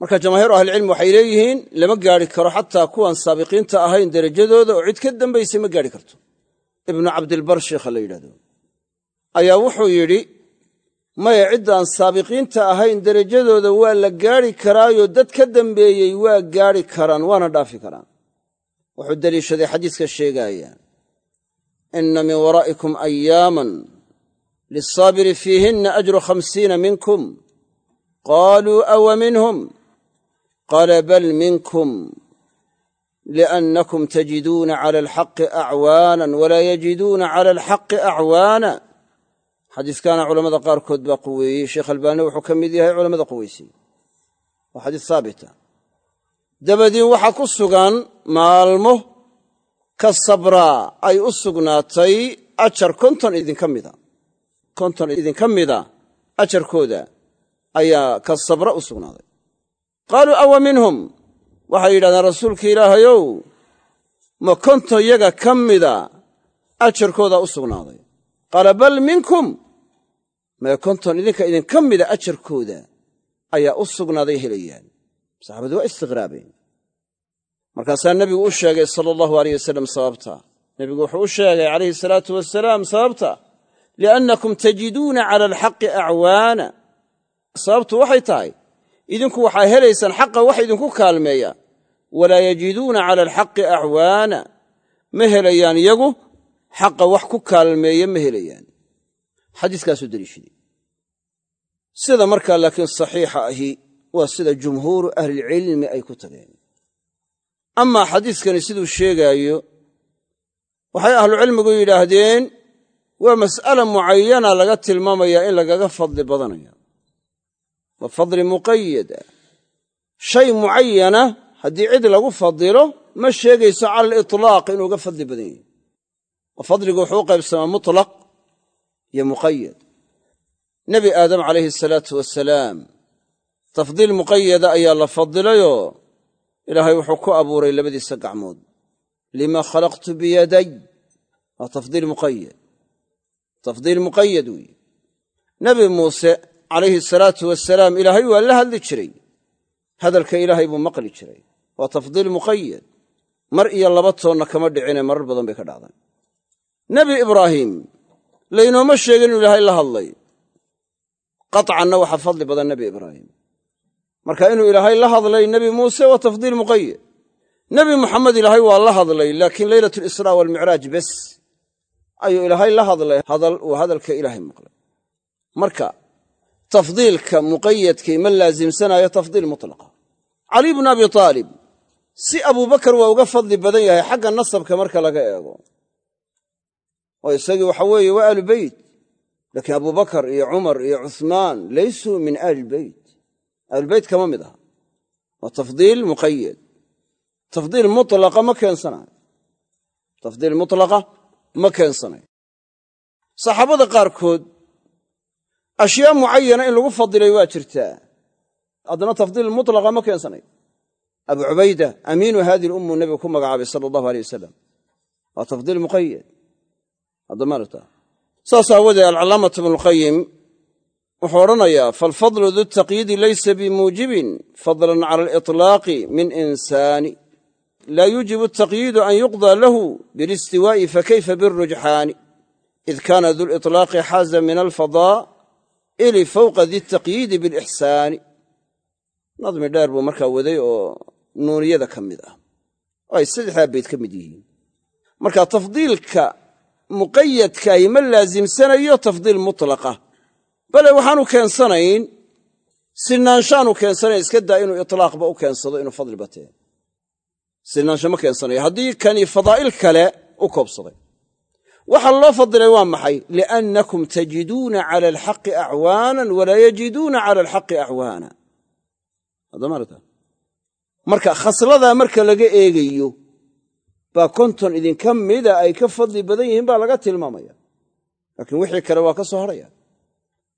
marka jamaahiiru ahlicilmi waxay leeyihiin lama gaadhi karo xataa kuwan saabiqiinta ahayn derajadooda oo cid ka dambaysay ma gaadhi karto. Ibnu cabdilbar sheikha la yidhahdo ayaa wuxuu yidhi maya ciddaan saabiqiinta ahayn derajadooda waa la gaadhi karaayo dad ka dambeeyey waa gaadhi karaan waana dhaafi karaan. Wuxuu deliishaday xadiiska sheegaaya inna min waraa'ikum ayaaman lisaabiri fiihinna ajru khamsiina minkum qaaluu awa minhum qaala bal minkum liannakum tajiduuna cala alxaqi acwaanan walaa yajiduuna cala alxaqi acwaana xadiiskaana culamada qaarkood baa quweeyey sheekh albaani wuxuu ka mid yahay culamada quweysay waa xadiis haabita dabadiin waxaa ku sugan maalmo ka sabraa ay u sugnaatay ajar konton idinka mida. Konton idinka mida ajarkooda ayaa ka sabra u sugnaaday. Qaaluu awa minhum? Waxay yidhahdeen rasuulka ilaahayow ma konton yaga ka mida ajarkoodaa u sugnaaday. Qaala bal minkum mae konton idinka idinka mida ajarkooda ayaa u sugnaaday helayaan saxaabadu waa istiqraabeen markaasaa nebigu u sheegay sala allahu aleyh wasalam sababta. Nebigu wuxuu u sheegay calayhi salaatu wasalaam sababta. Liannakum tajiduuna cala alxaqi acwaana sababtu waxay tahay idinku waxaa helaysaan xaqa wax idinku kaalmeeya. Walaa yajiduuna cala alxaqi acwaana ma helayaan iyagu xaqa wax ku kaalmeeya ma helayaan. Xadiiskaasuu deliishaday sida markaa laakiin saxiixa ahi waa sida jumhuuru ahlilcilmi ay ku tageen amaa xadiiskani siduu sheegaayo waxay ahlucilmigu yidhaahdeen waa mas'ala mucayana laga tilmaamayaa in lagaga fadli badanaya waa fadli muqayada shay mucayana haddii cid lagu fadilo ma sheegayso cala alitlaaq inuu ga fadli badan yahay. Oo fadligu wuxuu qaybsamaa mutlaq iyo muqayad nebi aadam calayhi asalaatu wasalaam tafdiil muqayada ayaa la fadilayoo ilaahay wuxuu ku abuuray labadiisa gacmood. Lima khalaqtu biyaday waa tafdiil muqayad tafdiil muqayad weeye. Nebi muuse calayhi asalaatu wasalaam ilaahay waa la hadli jiray. Hadalka ilaahay buu maqli jiray. Waa tafdiil muqayad mar iyo laba toonna kama dhicine marar badan bay ka dhacday nebi ibraahim laynooma sheegin inuu ilaahay la hadlay. Qaطcanna waxaa fadli badan nebi ibraahim marka inuu ilaahay la hadlay nebi muuse waa tafdiil muqayad nebi muxamed ilaahay waa la hadlay laakiin leylat lisraa walmicraaj bes. Ayuu ilaahay la hadlay hadal uu hadalka ilaahay maqlay. Marka tafdiilka muqayadkii ma laasimsanaayo tafdiil mutlaqa cali bnu abi aalib si abubakar waa uga fadli badan yahay xagga nasabka marka laga eego. Oo isagii waxa weeye waa ahlu beyt laakiin abubakar iyo cumar iyo cuhmaan laysuu min ahlilbeyt ahlulbeyt kama mid aha. Waa tafdiil muqayad tafdiil mutlaqa ma keensanayo. Tafdiil mutlaqa ma keensanayo. Saxaabada qaarkood ashyaa mucayana in lagu fadilay waa jirtaa. Haddana tafdiil mutlaqa ma keensanayo. Abu cubayda amiinu haadihi lummu nebigu ku magacaabay sala allahu aleyh wasalam waa tafdiil muqayad haddamaarta saas aawoodee alcalaamatu ibnulqayim wuxuu odhanayaa faalfadlu du taqyiidi laysa bimuujibin fadlan cala aliطlaaqi min insaani. Laa yuujibu ataqyiidu an yuqdaa lahu bilistiwaa'i fakayfa birujxaani id kaana du liطlaaqi xaaza min alfadaa'ili fowqa di taqyiidi bilixsaani. Nadmi dheer buu markaa waday oo nuuniyada ka mid ah. Oo ay saddexdaa bayd ka mid yihiin. Marka tafdiilka muqayadkaahi ma laasimsanayo tafdiil mutlaqa bale waxaanu keensanayn sinaanshaanu keensanayn iska daa inuu itlaaqba u keensado inuu fadli batee sinaansho ma keensanayo haddii kani fadaa'il kale u koobsaday. Waxa loo fadilay waa maxay? Liannakum tajiduuna cala alxaqi acwaanan walaa yajiduuna cala alxaqi acwaana marka khasladaa marka laga eegayo baa konton idinka mida ay ka fadli badan yihiin baa laga tilmaamaya. Laakiin wixii kale waa ka soo hadhaya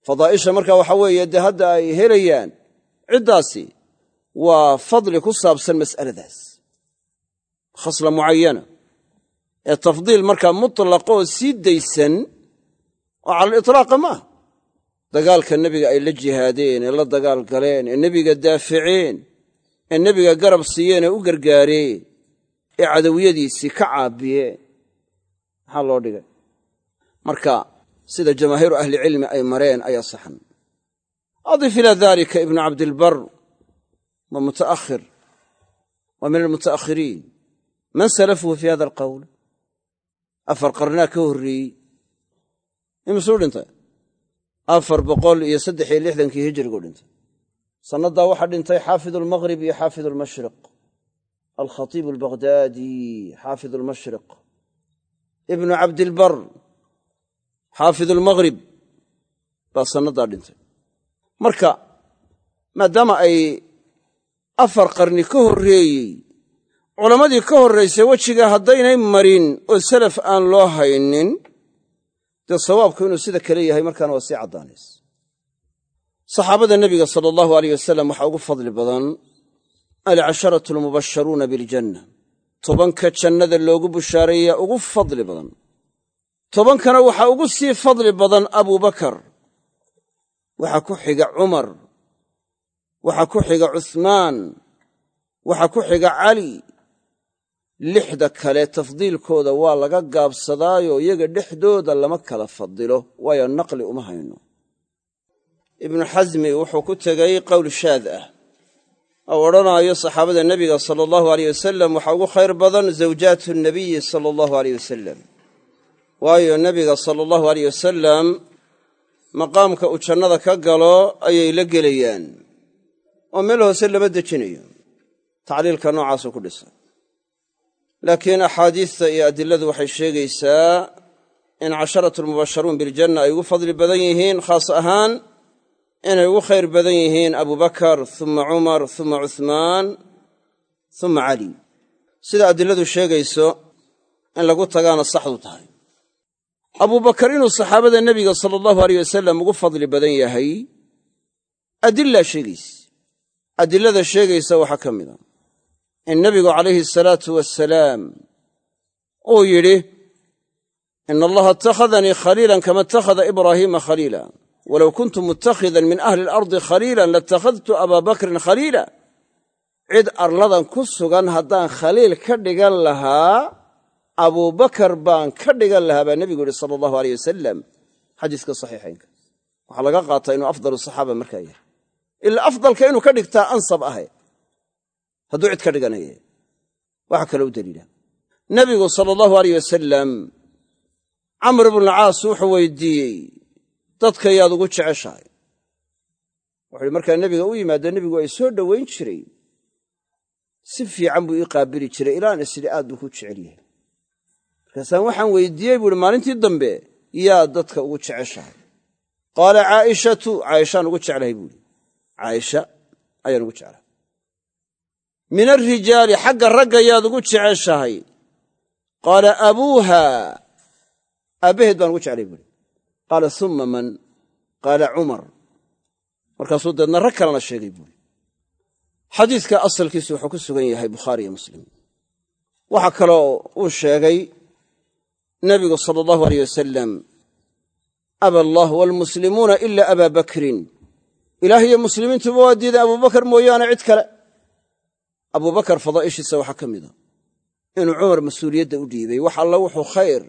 fadaa'isha marka waxa weeye dee hadda ay helayaan ciddaasi waa fadli ku saabsan mas'aladaas. Khasla mucayana ee tafdiil markaa mutlaqoo sii daysan oo cala alitlaaqa maaha dagaalka nebiga ay la jihaadeen ee la dagaal galeen ee nebiga daaficeen ee nebiga garab siiyeen ee u gargaareen ee cadawiyadiisii ka caabiyeen. Maxaa loo dhigay? Marka sida jamaahiiru ahlicilmi ay mareen ayaa saxan. Adif ilaa dalika ibnu cabdilbar waa muta'ahir waa min almuta'akhiriin. Man salafuhu fi hada alqowl afar qarnaa ka horreeyey. Imisuu dhintay? Afar boqol iyo saddex iyo lixdankii hijriguu dhintay. Sannadaa waxaa dhintay xaafidu almaghrib iyo xaafidu almashriq alkhatiibu albaghdadi xaafidu almashriq ibnu cabdilbar xaafidu almaghrib baa sannadaa dhintay. Marka maadaama ay afar qarni ka horreeyey culammadii ka horraysay wejiga haddaynay marin oo salaf aan loo haynin dee sawaabku inuu sida kale yahay markaana waa sii caddaanays. Saxaabada nebiga sala allahu aleyh wasalam waxaa ugu fadli badan alcasharatu almubasharuuna biljanna tobanka jannada loogu bushaareeyaa ugu fadli badan tobankana waxaa ugu sii fadli badan abubakar waxaa ku xiga cumar waxaa ku xiga cuhmaan waxaa ku xiga cali lixda kale tafdiilkooda waa laga gaabsadaayo iyaga dhexdooda lama kala fadilo waayo naqli uma hayno. Ibnu xasmi wuxuu ku tegay qowl shaad ah oo odhanaayo saxaabada nebiga sala allahu aleyh wasalam waxaa ugu khayr badan zawjaatu nabiyi sala allahu aleyh wasalam waayo nebiga sala allahu aleyh wasalam maqaamka uu jannada ka galo ayay la gelayaan oo meel hoose lama dejinayo. Tacliilka noocaasuu ku dhisan laakiin axaadiista iyo adiladu waxay sheegaysaa in casharatu almubasharuun biljanna ay ugu fadli badan yihiin khaas ahaan inay ugu khayr badan yihiin abubakar uma cumar uma cuhmaan uma cali. Sida adiladu sheegayso in lagu tagaana saxdu tahay abubakar inuu saxaabada nebiga sala allahu aleyh wasalam ugu fadli badan yahay adilaa sheegaysa. Adilada sheegaysa waxaa ka mid a in nebigu calayhi asalaatu wasalaam uu yidhi ina allaha ittakhadanii khaliilan kama ittakhada ibraahiima khaliila. Walow kuntu mutakhidan min ahli alardi khaliilan latakhadtu abaa bakrin khaliila. Cid arladan ku sugan haddaan khaliil ka dhigan lahaa abubakar baan ka dhigan lahaa baa nebigu yidhi sala allahu aleyh wasalam xadiiska saxiixaynka. Waxaa laga qaataa inuu afdalu saxaaba markaa yahay ila afdalka inuu ka dhigtaa ansab ahay hadduu cid ka dhiganaya waxaa kaloo u daliila. Nebigu sala allahu aleyh wasalam camr ibnualcaas wuxuu weydiiyey dadka yaad ugu jeceshahay. Wuxu uhi markaa nebiga u yimaado nebigu ay soo dhowayn jiray. Si fiican buu ii qaabili jiray ilaan isdhi aad buu ku jecel yahay markaasaan waxaan weydiiyey buu maalintii dambe yaa dadka ugu jeceshahay? Qaala caa'ishatu caaishaan ugu jeclahay buuhi caaisha ayaan ugu jeclahay. Min alrijaali xagga ragga yaad ugu jeceshahay? Qaala abuuha aabbaheed baan ugu jeclay buuhi qaala uma man? Qaala cumar. Markaasuu deedna rag kalena sheegay buuhi xadiidka asalkiisu wuxuu ku sugan yahay bukhaari iyo muslim. Waxaa kaloo uu sheegay nebigu sala allahu aleyh wasalam aba allah waalmuslimuuna ila abaa bakrin. Ilaah iyo muslimiintuba waa diiday abubakar mooyaane cid kale. Abubakar fadaa'ishiisa waxaa ka mida inuu cumar mas'uuliyadda u dhiibay. Wax alla wuxuu khayr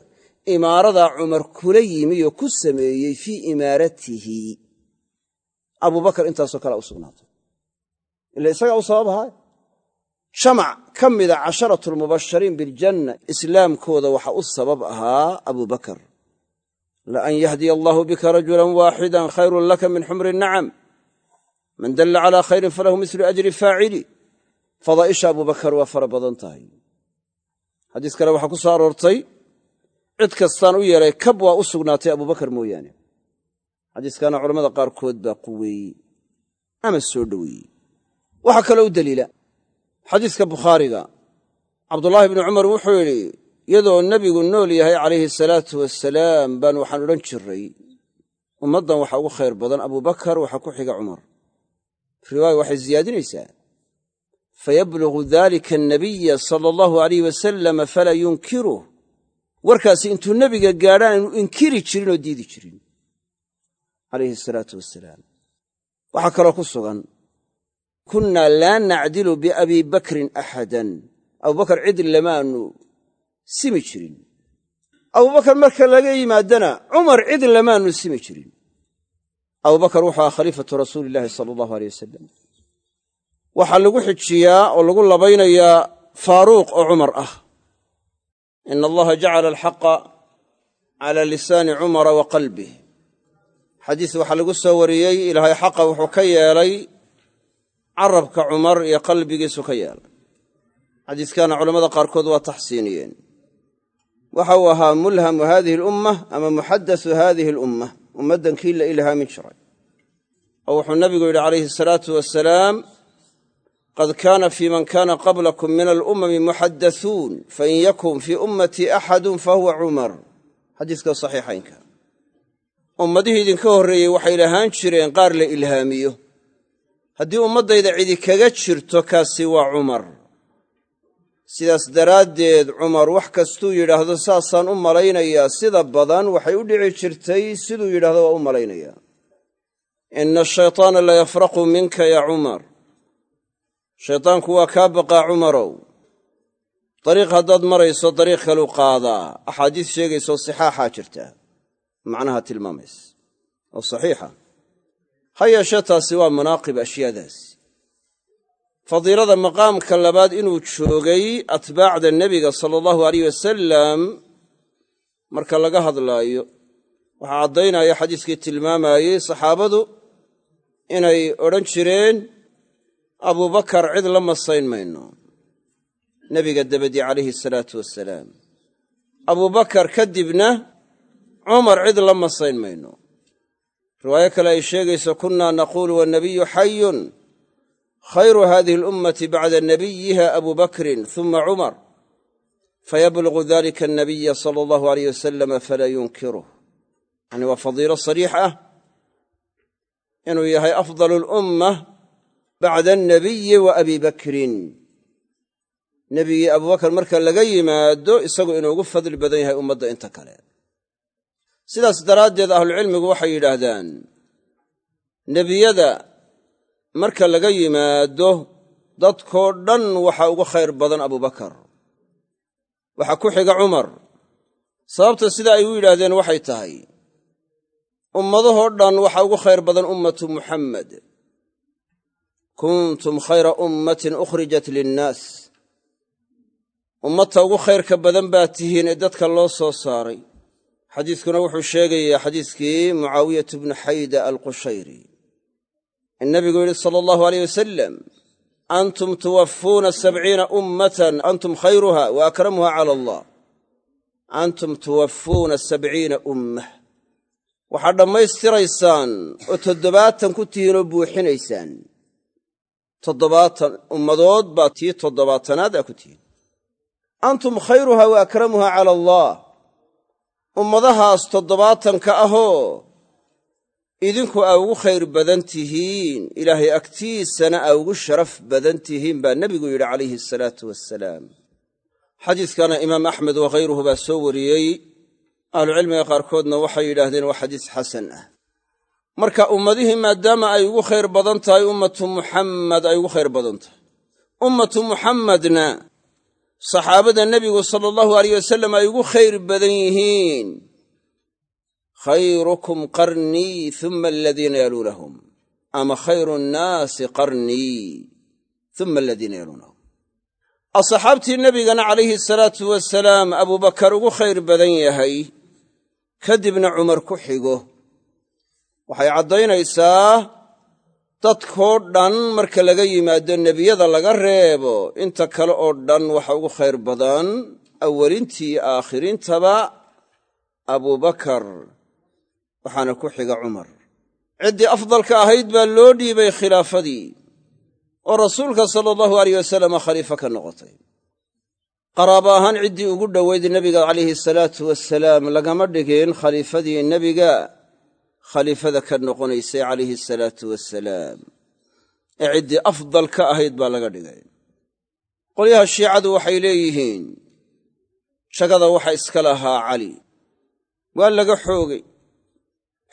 imaaradaa cumar kula yimi oo ku sameeyey fii imaaratihi. Abubakar intaasoo kalea u sugnaatay. Ila isagaa u sabab ahaay jamac ka mida casharatu lmubashariin biljanna islaamkooda waxa u sabab ahaa abubakar laan yahdiya allaahu bika rajulan waaxidan khayrun laka min xumri nacam. Man dalla calaa khayrin falahu mislu ajri faacili fadaa'isha abubakar waa fara badan tahay. Xadiis kale waxaa ku soo aroortay cid kastaan u yeelay kab waa u sugnaatay abubakar mooyaane. Xadiiskana culammada qaarkood baa quweeyey ama soo dhoweeyey. Waxaa kaloo u daliila xadiiska bukhaariga cabdulaahi bni cumar wuxuu yidhi iyadoo nebigu nool yahay calayhi salaatu wasalaam baan waxaan odhan jiray ummaddan waxaa ugu khayr badan abubakar waxaa ku xiga cumar. Riwaaya waxay ziyaadinaysaa. Fayablugu dalika anabiya sala allahu alayh wasalama falaa yunkiruh warkaasi intuu nebiga gaadhaan inu inkiri jirin oo diidi jirin. Calayhi asalaatu wasalaam waxaa kaloo ku sugan kunnaa laa nacdilu biabii bakrin axadan abubakar cid lamaanu simi jirin. Abubakar marka laga yimaadana cumar cid lamaanu simi jirin. Abubakar wuxuu aha khaliifatu rasuuli illaahi sala allahu aleyh wasalam waxaa lagu xijiyaa oo lagu labaynayaa faaruuq oo cumar ah. Ina allaha jacala alxaqa cala lisaani cumara wa qalbih xadiis waxaa lagu soo wariyey ilaahay xaqa wuxuu ka yeelay carabka cumar iyo qalbigiisu ka yeelay xadiiskana culammada qaarkood waa taxsiiniyeen. Waxa uu ahaa mulhamu hadihi alummah ama muxadasu hadihi alummah ummaddan kii la ilhaamin jiray oo wuxuu nabigu yidhi calayhi asalaatu wasalaam qad kaana fii man kaana qablakum min alumami muxadasuun fain yakun fii ummatii axadun fahuwa cumar. Xadiiska saxiixaynka. Ummadihii idinka horreeyey waxay lahaan jireen qaar la ilhaamiyo haddii ummaddayda cidi kaga jirto kaasi waa cumar. Sidaas daraaddeed cumar wax kastuu yidhaahdo saasaan u malaynayaa. Sida badan waxay u dhici jirtay siduu yidhahdo waa u malaynayaa. Ina ashaytaana la yafraqu minka yaa cumar. Shaytaanku waa kaa baqaa cumarow. Dariiq haddaad marayso dariiq kaluu qaadaa. Axaadiis sheegaysoo sixaaxaa jirta. Macnaha tilmaamaysa. Oo saxiixa ha yeeshee taasi waa munaaqib ashyaadaasi fadiilada maqaamka labaad inuu joogay atbaacda nebiga sala allahu aleyh wasalam marka laga hadlaayo waxaa caddaynaya xadiiskii tilmaamayey saxaabadu inay odhan jireen abubakar cid la masayn mayno. Nebiga dabadii calayhi asalaatu wasalaam abubakar kadibna cumar cid la masayn mayno riwaayo kale ay sheegayso kunnaa naquulu wannabiyu xayun khayru hadihi alummati bacda nabiyiha abu bakrin uma cumar fayablugu dalika annabiya sala allahu aleyh wasalama falaa yunkiruh. Yani waa fadiilo sariix ah inuu yahay afdalu alumma bacda annabiyi wa abi bakrin. Nebigii abubakar marka laga yimaado isagu inuu ugu fadli badan yahay ummadda inta kale sidaas daraaddeed ahlucilmigu waxay yidhaahdaan nebiyada marka laga yimaado dadkoo dhan waxaa ugu khayr badan abubakar waxaa ku xiga cumar. Sababta sida ay u yidhaahdeen waxay tahay ummadahoo dhan waxaa ugu khayr badan ummatu muxammed kuntum khayra ummatin ukhrijat linnaas. Ummadta ugu khayrka badan baa tihiin ee dadka loo soo saaray xadiiskuna wuxuu sheegayaa xadiiskii mucaawiyatu bnu xayda alqushayri. In nabigu yidhi sala allahu aleyh wasalam antum tuwaffuuna sabciina ummatan antum khayruha wa akramuha cala allah. Antum tuwaffuuna sabciina ummah waxaad dhammaystiraysaan oo toddobaatan ku tihiin oo buuxinaysaan. Toddobaatan ummadood baa tii toddobaatanaad aa ku tihiin. Antum khayruha wa akramuha cala allah ummadahaas toddobaatanka ahoo idinku aa ugu khayr badan tihiin. Ilaahay agtiisana aa ugu sharaf badan tihiin baa nebigu yidhi calayhi asalaatu wassalaam. Xadiiskana imaam axmed wakhayruhu baa soo wariyey. Ahlucilmiga qaarkoodna waxay yidhaahdeen waa xadiis xasan ah. Marka ummadihii maadaama ay ugu khayr badan tahay ummatu muxammed ay ugu khayr badan tahay. Ummatu muxammadna saxaabada nebigu sala allahu aleyh wasalam ay ugu khayr badan yihiin. Khayrukum qarnii uma aladiina yaluunahum ama khayru nnaasi qarnii uma aladiina yaluunahum asxaabtii nebigana calayhi salaatu wasalaam abubakar ugu khayr badan yahay. Kadibna cumar ku xigo. Waxay caddaynaysaa dadkoo dhan marka laga yimaado nebiyada laga reebo inta kale oo dhan waxa ugu khayr badan awalintii iyo aakhirintaba abubakar waxaana ku xiga cumar. Ciddii afdalka ahayd baa loo dhiibay khilaafadii oo rasuulka sala allahu aleyh wasalama khaliifo ka noqotay. Qaraabo ahaan ciddii ugu dhoweyd nebiga calayhi salaatu wasalaam lagama dhigin khaliifadii nebiga khaliifada ka noqonaysay calayhi salaatu wasalaam ee ciddii afdal ka ahayd baa laga dhigay. Qolyaha shiicadu waxay leeyihiin jagada waxa iska lahaa cali. Waa laga xoogay.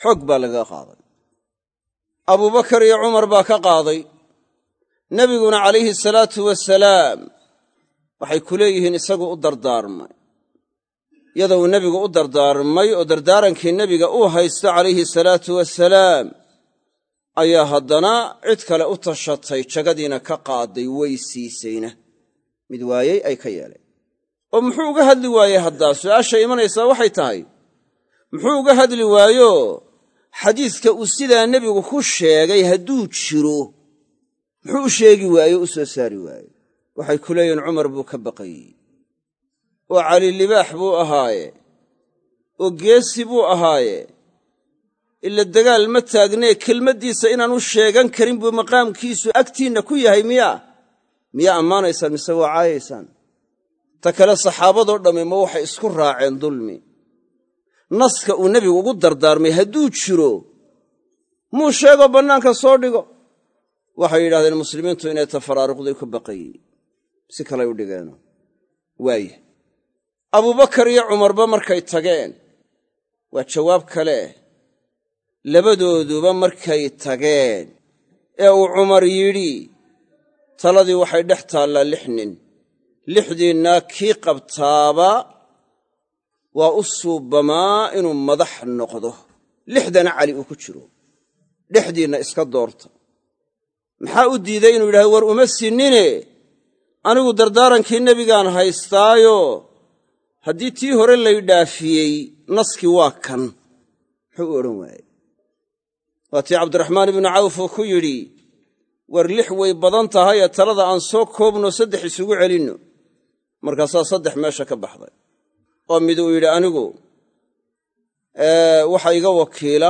Xoog baa laga qaaday. Abubakar iyo cumar baa ka qaaday nebiguna calayhi salaatu wasalaam waxay ku leeyihiin isagu u dardaarmay iyadoo uu nebigu u dardaarmay oo dardaarankii nebiga uu haysto calayhi salaatu wasalaam ayaa haddana cid kale u tashatay jagadiina ka qaaday way siisayna mid waayey ay ka yeeleen oo muxuu uga hadli waayey haddaa? Su'aasha imanaysaa waxay tahay. Muxuu uga hadli waayo xadiiska uu sidaa nebigu ku sheegay hadduu jiro. Muxuu u sheegi waaye o u soo saari waaye waxay ku leeyihiin cumar buu ka baqayey oo cali libaax buu ahaaye oo geesi buu ahaaye ila dagaal ma taagnee kelmaddiisa inaan u sheegan karin buu maqaamkiisu agtiinna ku yahay miyaa? Miyaa ammaanaysaan mise waa caayaysaan? Ta kale saxaabadoo dhammi ma waxay isku raaceen dulmi. Naska uu nebigu ugu dardaarmay hadduu jiro muu sheegoo bannaanka soo dhigo. Waxay yidhahdeen muslimiintu inay tafaraaruqday ku baqayey si kalay u dhigeeno waaya abubakar iyo cumarba markay tageen. Waa jawaab kale. Labadooduba markay tageen. Ee uu cumar yidhi taladii waxay dhex taallaa lix nin. Lixdiinna kii qabtaaba waa u suubamaa inuu madax noqdo. Lixdana cali uu ku jiro. Dhexdiinna iska doorta. Maxaa u diiday inuu yidhahdo war uma sinnine. Anigu dardaarankii nebigaan haystaayo haddii tii hore lay dhaafiyey naskii waa kan muxuu u odhan waayey. Waa tii cabdiraxmaan ibnu cawf uu ku yidhi war lix way badan tahay ee talada aan soo koobno saddex isugu celinno markaasaa saddex meesha ka baxday. Oo mid uu yidhi anigu waxa iga wakiila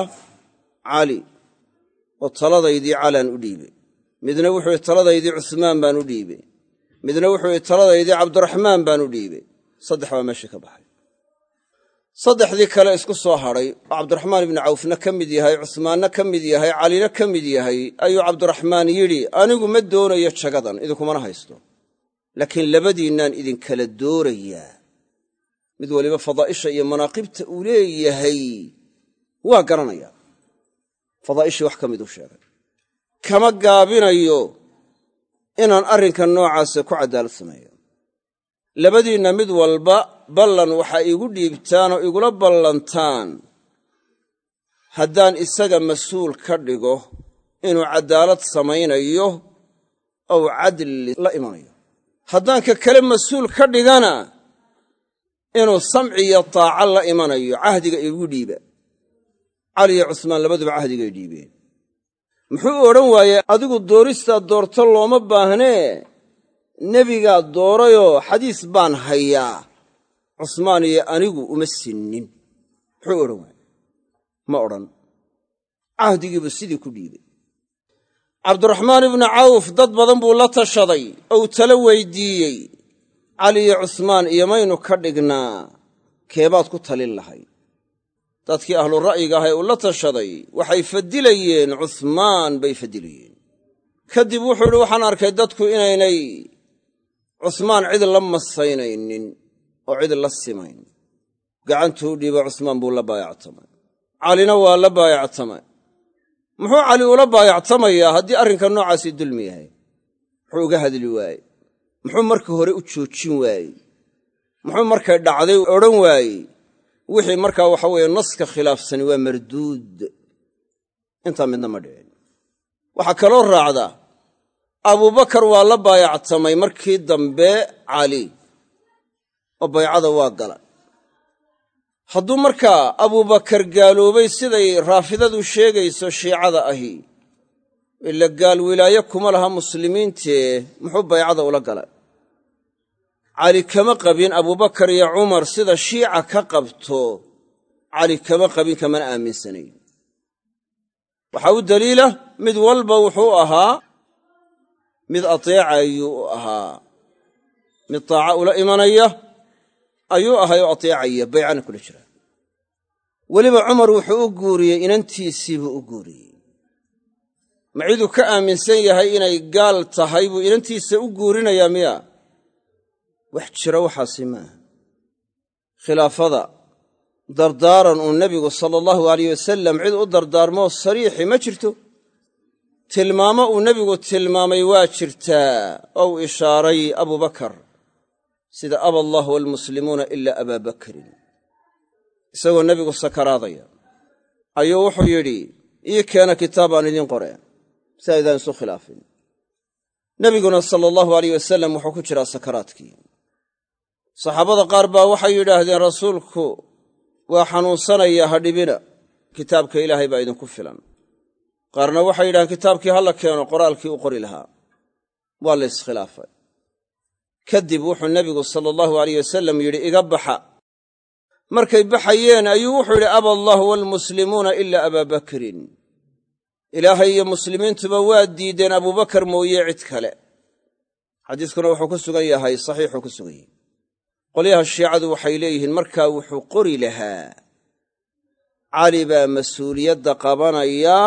cali oo taladaydii calaan u dhiibey midna wuxuu yidhi taladaydii cusmaan baan u dhiibey midna wuxuu yidhi taladaydii cabdiraxmaan baan u dhiibey saddex baa meeshii ka baxay. Saddexdii kale isku soo hadhay oo cabdiraxmaan ibnu cawfna ka mid yahay cusmaanna ka mid yahay calina ka mid yahay ayuu cabdiraxmaan yidhi anigu ma doonayo jagadan idinkumana haysto. Laakiin labadiinnaan idinkala doorayaa mid waliba fadaa'isha iyo manaaqibta uu leeyahay waa garanaya. Fadaa'ishii wax ka miduu sheegay kama gaabinayo inaan arrinka noocaasa ku caddaalad sameeyo labadiinna mid walba ballan waxaa iigu dhiibtaan oo igula ballantaan. Haddaan isaga mas'uul ka dhigo inuu caddaalad samaynayo ou cadli la imanayo. Haddaan ka kale mas'uul ka dhigana inuu samci iyo taaca la imanayo cahdiga iigu dhiiba. Cali iyo cusmaan labaduba cahdigay dhiibeen. Muxuu odhan waayey adigu dooristaad doorto looma baahnee nebigaa doorayoo xadiis baan hayaa cusmaan iyo anigu uma sinnin. Muxuu odhan waayey? Ma odhan. Cahdigiibu sidii ku dhiibay. Cabdiraxmaan ibnu cawf dad badan buu la tashaday ou talo weydiiyey. Cali iyo cusmaan iyo maynu ka dhignaa keebaad ku talin lahay. Dadkii ahlu ra'yiga ah uu la tashaday waxay fadilayeen cusmaan bay fadilayeen. Kadib wuxuu idhi waxaan arkay dadku inaynay cusmaan cid la masaynaynin oo cid la simayn. Gacantuu u dhiiba cusmaan buu la baayactamay. Calina waa la baayactamay. Muxuu cali ula baayactamayaa haddii arrinka noocaasi dulmi yahay? Muxuu uga hadli waaye muxuu marka hore u joojin waayey. Muxuu markay dhacday odhan waayey. Wixii markaa waxa weeye naska khilaafsani waa marduud. Intaa midna ma dhicin. Waxaa kaloo raacda abubakar waa la baayactamay markii dambe cali. Oo baycada waa gala hadduu markaa abubakar gaaloobay siday raafidadu sheegayso shiicada ahi ila gaal wilaaye kuma laha muslimiintee muxuu baycada ula galay. Cali kama qabin abubakar iyo cumar sida shiica ka qabto cali kama qabin kamana aaminsanayn. Waxaa u daliila mid walba wuxuu ahaa mid ateeca ayuu u ahaa. Mid taaca ula imanaya ayuu ahay oo ateecaya baycana kula jira. Weliba cumar wuxuu u guuriyey inantiisiibuu u guuriyey. Ma ciduu ka aaminsan yahay inay gaal tahay buu inantiisa u guurinayaa miya. Wax jira waxaasi maaha. Khilaafada dardaaran uu nebigu sala allahu alayh wasalam cid u dardaarmoo sariixi ma jirto tilmaamo uu nebigu tilmaamay waa jirtaa oo uu ishaaray abubakar sida aba allah waalmuslimuuna ilaa abaa bakrin. Isagoo nebigu sakaraadaya ayuu wuxuu yidhi ii keena kitaab aan idiin qoreen si aydaan isu khilaafin. Nebiguna sala allahu alayh wasalam wuxuu ku jiraa sakaraadkii. Saxaabada qaar baa waxay yidhaahdeen rasuulku waa xanuunsanaya ha dhibina kitaabka ilaahay baa idinku filan qaarna waxay yidhahdeen kitaabkii ha la keeno qoraalkii u qori lahaa. Waa la iskhilaafay. Kadib wuxuu nebigu sala allahu alayh wasalam yidhi iga baxa. Markay baxayeen ayuu wuxuu yidhi aba allahu waalmuslimuuna ilaa abaa bakrin. Ilaahay iyo muslimiintuba waa diideen abubakar mooye cid kale. Xadiiskuna wuxuu ku sugan yahay saxiixuu ku sugan yahay. Qolyaha shiicadu waxay leeyihiin markaa wuxuu qori lahaa. Cali baa mas'uuliyadda qabanaya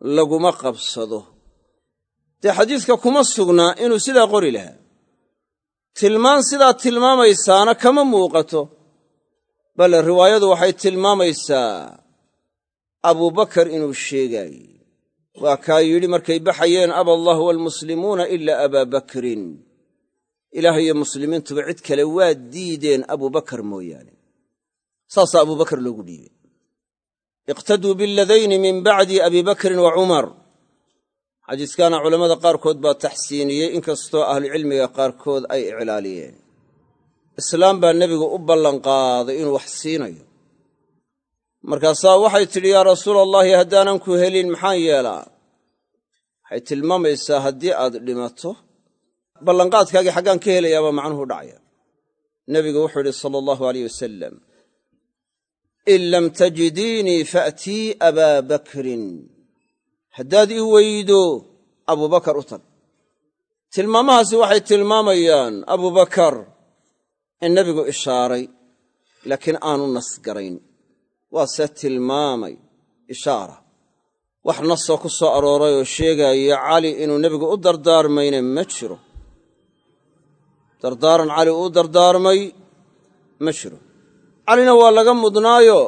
laguma qabsado. Dee xadiiska kuma sugnaa inuu sidaa qori lahaa. Tilmaan sidaa tilmaamaysaana kama muuqato. Bale riwaayadu waxay tilmaamaysaa abubakar inuu sheegaaye waa kaa yidhi markay baxayeen aba allahu waalmuslimuuna ilaa abaa bakrin ilaah iyo muslimiintuba cid kale waa diideen abubakar mooyaane. Saasaa abubakar loogu dhiibay iqtaduu biladayni min bacdi abi bakrin wa cumar xadiiskaana culammada qaarkood baa taxsiiniyey inkastoo ahlucilmiga qaarkood ay iclaaliyeen islaam baa nebigu u ballanqaaday inuu wax siinayo markaasaa waxay tidhi yaa rasuula allaahi haddaanan ku helin maxaan yeelaa waxay tilmaamaysaa haddii aad dhimato ballanqaadkaagii xaggaan ka helayaabaa macnuhu dhacaya nebigu wuxuu yidhi sala allahu alayh wasalam in lam tajidiinii faatii abaa bakrin haddaad ii weydo abubakar u tag tilmaamahaasi waxay tilmaamayaan abubakar in nebigu ishaaray laakiin aanu nasgarayn waa see tilmaamay ishaara wax nasoo ku soo arooray oo sheegaaya cali inuu nebigu u dardaarmayna ma jiro dardaaran cali uu dardaarmay ma jiro calina waa laga mudnaayo.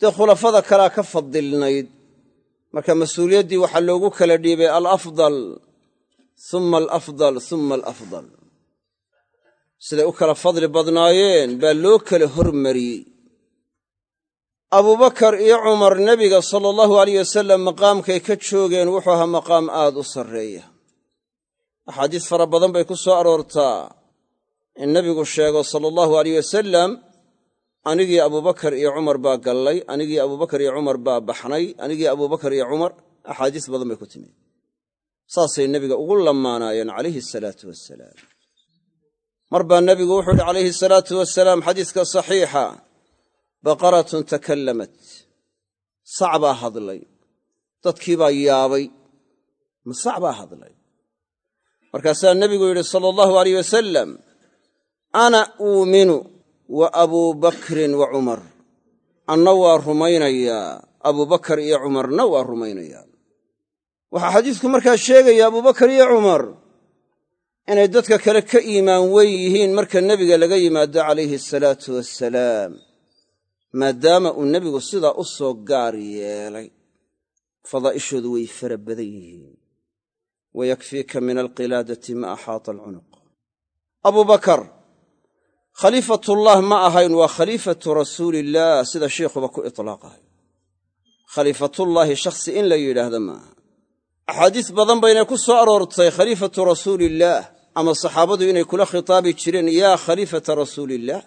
Dee khulafada kalea ka fadilnayd. Marka mas'uuliyaddii waxaa loogu kala dhiibay alafdal summa alafdal summa alafdal. Siday u kala fadli badnaayeen baa loo kala hormariyey. Abubakar iyo cumar nebiga sala allahu alayh wasalam maqaamkay ka joogeen wuxuu ahaa maqaam aad u sarreeya. Axaadiis fara badan bay ku soo aroortaa. In nebigu sheego sala allahu alayh wasalam anigii abubakar iyo cumar baa gallay anigii abubakar iyo cumar baa baxnay anigii abubakar iyo cumar axaadiis badan bay ku timi saasay nebiga ugu lamaanaayeen calayhi asalaatu wasalaam mar baa nebigu wuxuu yidhi calayhi asalaatu wasalaam xadiiska saxiixa baqaratun takallamat. Sac baa hadlay. Dadkii baa yaabay. Ma sac baa hadlay? Markaasaa nebigu yidhi sala allahu alayh wasalam ana uuminu wa abuu bakrin wa cumar anna waa rumaynayaa abubakar iyo cumarna waa rumaynayaa waxaa xadiisku markaa sheegaya abubakar iyo cumar inay dadka kale ka iimaan weyn yihiin marka nebiga laga yimaado calayhi asalaatu wassalaam maadaama uu nebigu sidaa u soo gaar yeelay. Fadaa'ishoodu way fara badan yihiin. Wayakfiika min alqilaadati ma axaata alcunuq. Abubakar khaliifatullah ma ahayn waa khaliifatu rasuuliillaah sida shiikhuba ku itlaaqahay khaliifatullaahi shakhsi in la yidhaahda maaha axaadiis badan baynay ku soo aroortay khaliifatu rasuuliillaah ama saxaabadu inay kula khitaabi jireen yaa khaliifata rasuuliillaah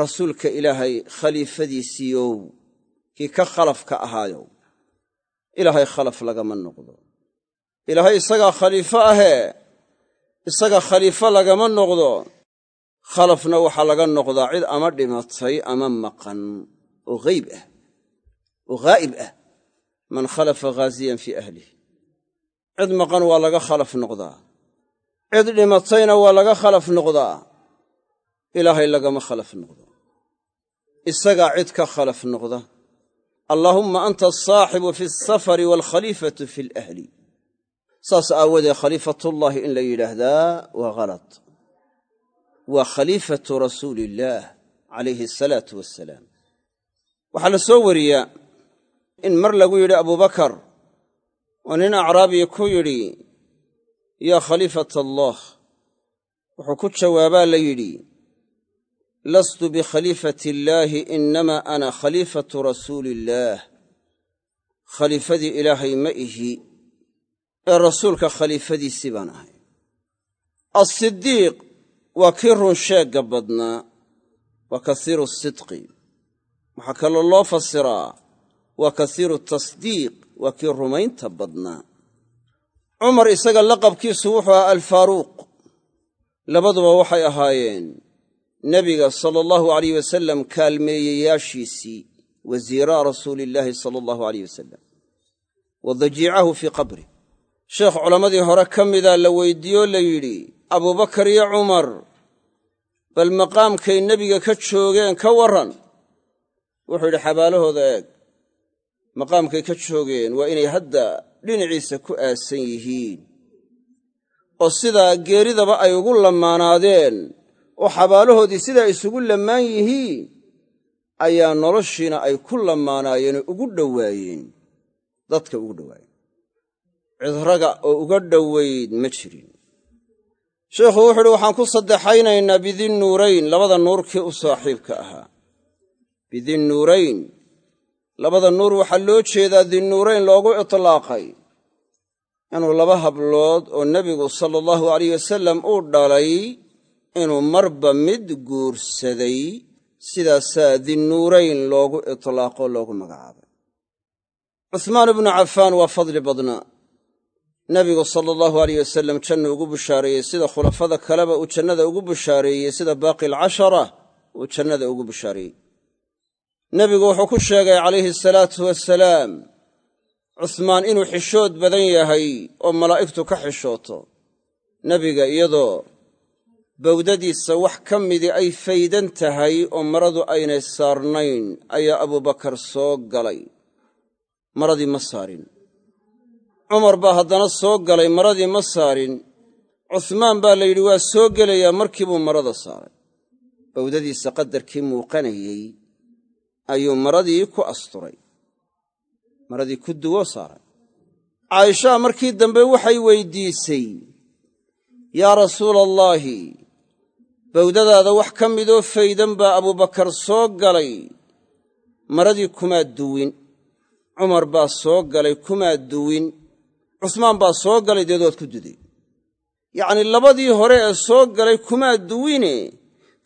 rasuulka ilaahay khaliifadiisiiyow kii ka khalafka ahaayow ilaahay khalaf lagama noqdo. Ilaahay isagaa khaliifo ahee isaga khaliifo lagama noqdo khalafna waxaa laga noqdaa cid ama dhimatay ama maqan oo hayb ah oo ghaa'ib ah man khalafa ghaasiyan fii ahlih cid maqan waa laga khalaf noqdaa. Cid dhimatayna waa laga khalaf noqdaa. Ilaahay lagama khalaf noqdo. Isagaa cid ka khalaf noqda. Allaahumma anta asaaxibu fi alsafari waalkhaliifatu fi alahli saas aawoodee khaliifatullaahi in la yidhaahdaa waa halad waa khaliifatu rasuuliillaah calayhi asalaatu wassalaam. Waxaa la soo wariyaa in mar lagu yidhi abubakar oo nin acraabii ku yidhi yaa khaliifata allah wuxuu ku jawaabaa la yidhi lastu bikhaliifati illaahi innamaa ana khaliifatu rasuuli illaah khaliifadii ilaahay ma ihi ee rasuulka khaliifadiisii baan ahay. Asidiiq waa kii runsheegga badnaa waa kasiiru sidqi. Waxaa kaloo loo fasiraa waa kasiiru tasdiiq waa kii rumaynta badnaa. Cumar isaga laqabkiisu wuxuu ahaa alfaaruuq. Labaduba waxay ahaayeen nebiga sala allahu alayh wasalam kaalmeeyeyaashiisii wasiiraa rasuuliillaahi sala allahu alayh wasalam wa dajiicahu fii qabri. Sheekh culammadii hore ka mida la weyddiiyoo la yidhi abubakar iyo cumar bal maqaamkay nebiga ka joogeen ka warran. Wuxuu yidhi xabaalahooda eeg maqaamkay ka joogeen waa inay hadda dhinaciisa ku aasan yihiin. Oo sidaa geeridaba ay ugu lamaanaadeen oo xabaalahoodii sidaa isugu lammaan yihiin ayaa noloshiina ay ku lamaanaayeen oo ugu dhowaayeen. Dadka ugu dhowaayeen. Cidraga oo uga dhowayd ma jirin sheikhu wuxu uhi waxaan ku saddexaynaynaa bidinnuurayn labada nuurkii u saaxiibka ahaa. Bidinnuurayn labada nuur waxaa loo jeedaa dinnuurayn loogu itlaaqay. Inuu laba hablood oo nebigu sala allahu alayh wasalam uu dhalay inuu marba mid guursaday sidaasaa dinnuurayn loogu itlaaqo loogu magacaabay. Cuhmaan ibnu cafaan waa fadli badnaa nebigu sala allahu alayh wasalam jannu ugu bushaareeyey sida khulafada kaleba uu jannada ugu bushaareeyey sida baaqi alcashara uu jannada ugu bushaareeyey nebigu wuxuu ku sheegay calayhi asalaatu wasalaam cuhmaan inuu xishood badan yahay oo malaa'igtu ka xishooto. Nebiga iyadoo bawdadiisa wax ka midii ay faydan tahay oo maradu aynay saarnayn ayaa abubakar soo galay. Maradii ma saarin cumar baa haddana soo galay maradii ma saarin. Cuhmaan baa la yidhi waa soo gelayaa markii buu marada saaray. Bawdadiisa qadarkii muuqanayey ayuu maradii ku asturay. Maradii ku duwoo saaray. Caaishaa markii dambe waxay weyddiisay yaa rasuula allaahi bawdadaada wax ka midoo faydan baa abubakar soo galay. Maradii kumaa duwin. Cumar baa soo galay kumaa duwin cusmaan baa soo galay deedood ku duday yacnii labadii hore ee soo galay kumaa duwine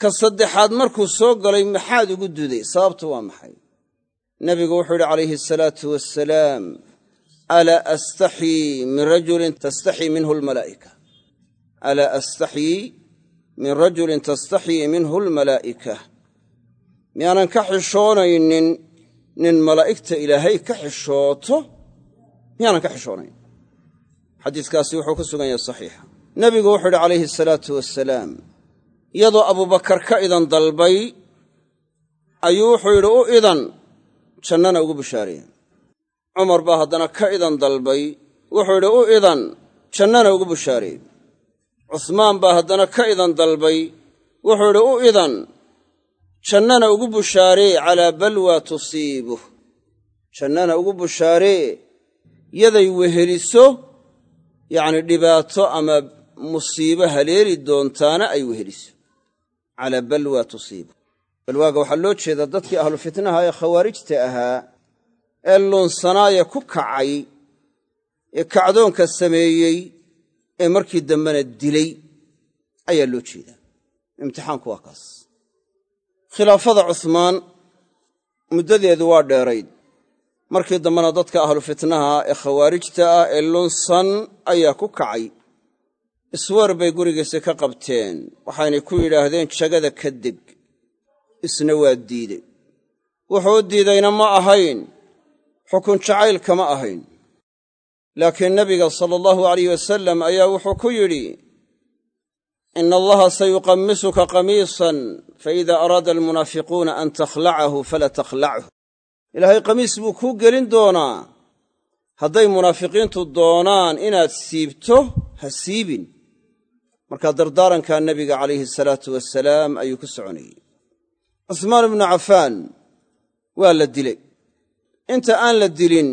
ka saddexaad markuu soo galay maxaad ugu duday? Sababtu waa maxay? Nebigu wuxuu yidhi calayhi asalaatu wassalaam alaa astaxyii min rajulin tastaxyii minhu almalaa'ika alaa astaxyii min rajulin tastaxyii minhu almalaa'ika miyaanan ka xishoonaynin nin malaa'igta ilaahay ka xishooto? Miyaanan ka xishoonayn xadiiskaasi wuxuu ku sugan yahay saxiixa nebigu wuxuu yidhi calayhi asalaatu wassalaam iyadoo abubakar ka idan dalbay ayuu wuxuu yidhi u idan jannana ugu bushaareeye cumar baa haddana ka idan dalbay wuxuu yidhi u idan jannana ugu bushaareeye cuhmaan baa haddana ka idan dalbay wuxuu yidhi u idan jannana ugu bushaaree calaa balwaa tusiibuh. Jannana ugu bushaaree yaday weheliso yacni dhibaato ama musiibo haleeli doontaana ay weheliso calaa balwa tusiibu. Balwaaga waxaa loo jeedaa dadkii ahlu fitnaha ee khawaarijta ahaa ee luunsanaaya ku kacay ee kacdoonka sameeyey ee markii dambena dilay ayaa loo jeedaa. Imtixaanku waa kaas. Khilaafada cuhmaan muddadeedu waa dheerayd markii dambena dadka ahlu fitnaha ee khawaarijta ah ee lunsan ayaa ku kacay. Isweer bay gurigiisa ka qabteen waxaynay ku yidhaahdeen jagada ka deg isna waa diidey. Wuxuu diidayna ma ahayn xukun jacayl kama ahayn. Laakiin nebiga sala allahu alayh wasalam ayaa wuxuu ku yidhi ina allaha sayuqammisuka qamiisan faida araada almunaafiquuna an takhlacahu fala takhlachu ilaahay qamiis buu kuu gelin doonaa. Hadday munaafiqiintu doonaan inaad siibto ha siibin. Markaa dardaarankaa nebiga calayhi salaatu wasalaam ayuu ku soconayey cusmaan ibnu cafaan waa la dilay. Inta aan la dilin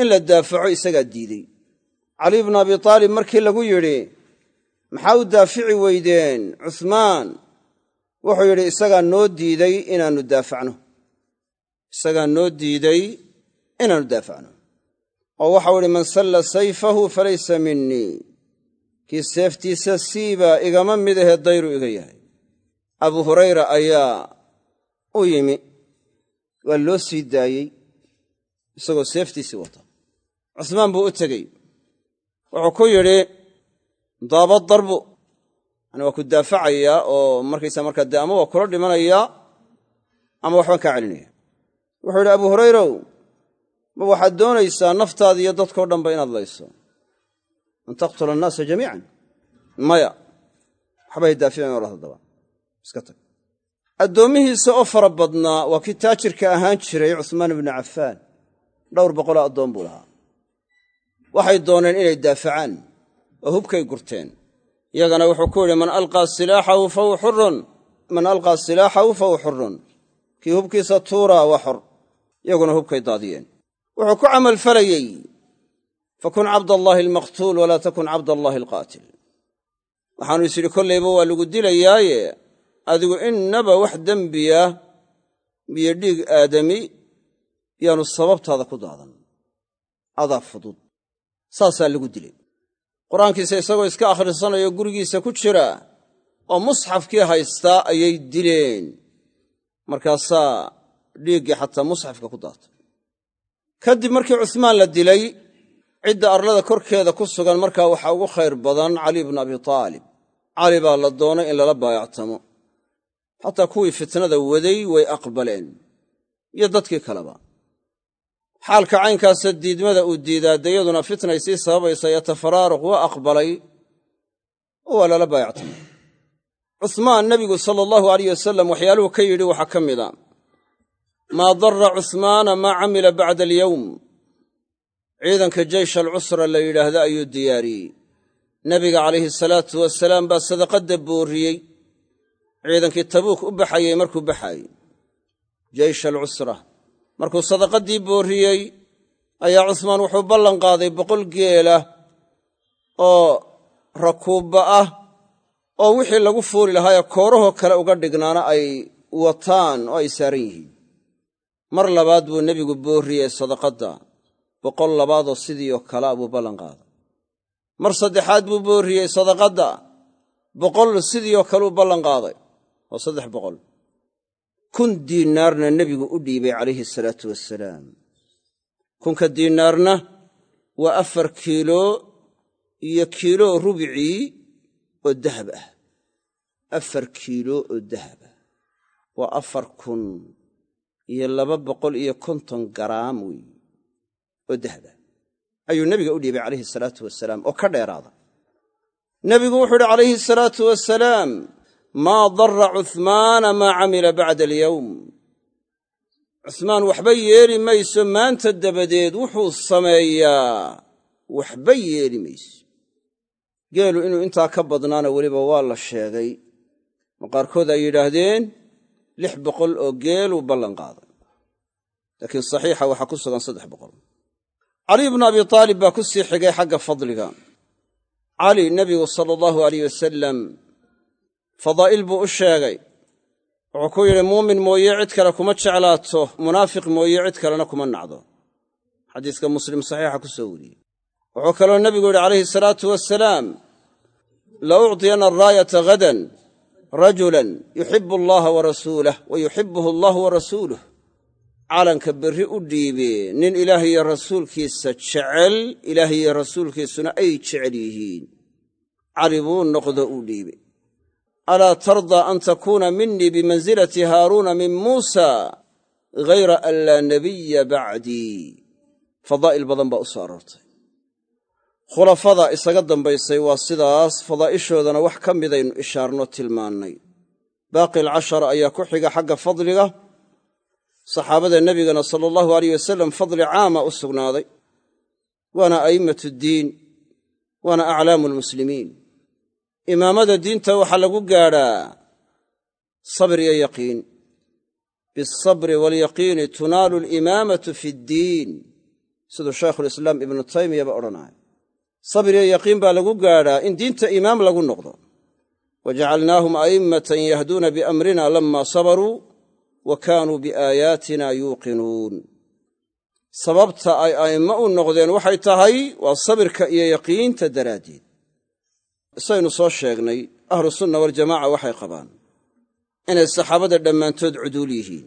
in la daafaco isagaa diidey. Cali bnu abi taalib markii lagu yidhi maxaa u daafici weydeen cuhmaan wuxuu yidhi isagaa noo diiday inaannu daafacno isagaa noo diiday inaannu daafacno oo waxau idhi man salla sayfahu falaysa minii kii seeftiisa siibaa igama mid ahee dayru iga yahay. Abu hurayra ayaa u yimi waa loo sii daayey isagoo seeftiisii wata. Cusmaan buu u tegey. Wuxuu ku yidhi daaba darbu yani waa ku daafacayaa oo markaysa markaa dee ama waa kula dhimanayaa ama waxbaan kaa celinaya wuxuu yidhi abu hurayrow ma waxaad doonaysaa naftaada iyo dadkao dhanba inaad layso? An taqtula annaasa jamiican. Maya waxbay daaficayn odhah haddaba iska tag. Addoommihiisa oo fara badnaa waa kii taajirka ahaan jiray cuhmaan ibnu cafaan. Dhowr boqoloo addoon buu lahaa. Waxay dooneen inay daafacaan oo hubkay gurteen. Yagana wuxuu ku yidhi man alqaa silaaxahu fahuwa xurun man alqaa silaaxahu fahuwa xurun kii hubkiisa tuuraa waa xor iyaguna hubkay daadiyeen. Wuxuu ku camalfalayey fakun cabdallaahi almaqtuul walaa takun cabdallaahi alqaatil. Waxaanu is yidhi kollayba waa lagu dilayaaye adigu innaba wax dembiya biyo dhiig aadami yaanu sababtaada ku daadan. Adaa fudud. Saasaa lagu dilay. Qur'aankiisa isagoo iska akhrisanayo gurigiisa ku jira oo musxafkii haystaa ayay dileen. Markaasaa dhiiggii xataa musxafka ku daatay. Kadib markii cusmaan la dilay cidda arlada korkeeda ku sugan markaa waxaa ugu khayr badan cali bnu abi taalib. Cali baa la doonay in lala baayactamo. Xataa kuwii fitnada waday way aqbaleen iyo dadkii kaleba. Xaalka caynkaasa diidmada uu diidaa dayaduna fitnay sii sababaysa yatafaraaruq waa aqbalay oo waa lala baayactamay cuhmaan nebigu sala allahu alayh wasalam waxyaaluhu ka yidhi waxaa ka mida maa darra cuhmaana maa camila bacda alyowm. Ciidanka jeysh alcusra la yidhaahda ayuu diyaariyey. Nebiga calayhi salaatu wasalaam baa sadaqadda boorriyey ciidankii tabuuk u baxayey markuu baxaayey jeysh alcusra. Markuu sadaqaddii boorriyey ayaa cusmaan wuxuu ballan qaaday boqol geela oo rakuubba ah oo wixii lagu fuuli lahaayee koorahoo kale uga dhignaana ay wataan oo ay saaran yihiin mar labaad buu nebigu boorriyey sadaqadda boqol labaadoo sidii oo kalea buu ballan qaaday. Mar saddexaad buu boorriyey sadaqadda boqol sidii oo kale uu ballan qaaday. Oo saddex boqol. Kun diinaarna nebigu u dhiibay calayhi salaatu wasalaam kunka diinaarna waa afar kiilo iyo kiilo rubicii oo dahab ah. Afar kiilo oo dahab ah. Waa afar kun iyo laba boqol iyo konton garaam weeye oo dahab ah ayuu nebiga u dhiibay calayhi salaatu wasalaam oo ka dheeraada. Nebigu wuxuu uhi calayhi salaatu wasalaam maa darra cuhmaana maa camila bacda alyowm cuhmaan waxba yeeli mayso maanta dabadeed wuxuu sameeyaa. Waxba yeeli mayso. Geelu inuu intaa ka badnaana weliba waa la sheegay. Ma qaarkood ay yidhaahdeen lix boqol oo geeluu ballan qaaday laakiin saxiixa waxaa ku sugan saddex boqol. Cali bnu abi taalib baa ku sii xigay xagga fadliga. Cali nebigu sala allahu alayh wasalam fadaa'il buu u sheegay. Wuxuu ku yidhi muumin mooye cid kale kuma jeclaato munaafiq mooye cid kalena kuma nacdo. Xadiiska muslim saxiixa ku soo wariyey. Wuxuu kaloo nebigu yidhi calayhi salaatu wasalaam la ucطiyana araayata hadan rajulan yuxibu allaha wa rasuulah wa yuxibuhu allahu wa rasuuluh calanka berri u dhiibe nin ilaah iyo rasuulkiisa jecel ilaah iyo rasuulkiisuna ay jecel yihiin. Cali buu noqdo u dhiibe. Alaa tardaa an takuuna minii bimansilati haaruuna min muusa ghayra an laa nabiya bacdii. Fadaa'il badan baa u soo aroortay. Khulafada isaga dambaysay waa sidaas fadaa'ishoodana wax ka midaynu ishaarno tilmaannay. Baaqi alcashara ayaa ku xiga xagga fadliga saxaabada nebigana sala allahu alayh wasalam fadli caama u sugnaaday waana a'immatu ddiin waana aclaamu almuslimiin imaamada diinta waxaa lagu gaadhaa sabr iyo yaqiin. Bialsabri waalyaqiini tunaalu alimaamatu fi ddiin siduu shaykhulislaam ibnu taymiyaba odhanaayo sabir iyo yaqiin baa lagu gaadhaa in diinta imaam lagu noqdo. Wajacalnaahum a'immatan yahduuna biamrina lamma sabaruu wa kaanuu biaayaatina yuuqinuun. Sababta ay a'immo u noqdeen waxay tahay waa sabirka iyo yaqiinta daraaddeed. Saynu soo sheegnay ahlu sunna waljamaca waxay qabaan inay saxaabada dhammaantood cuduul yihiin.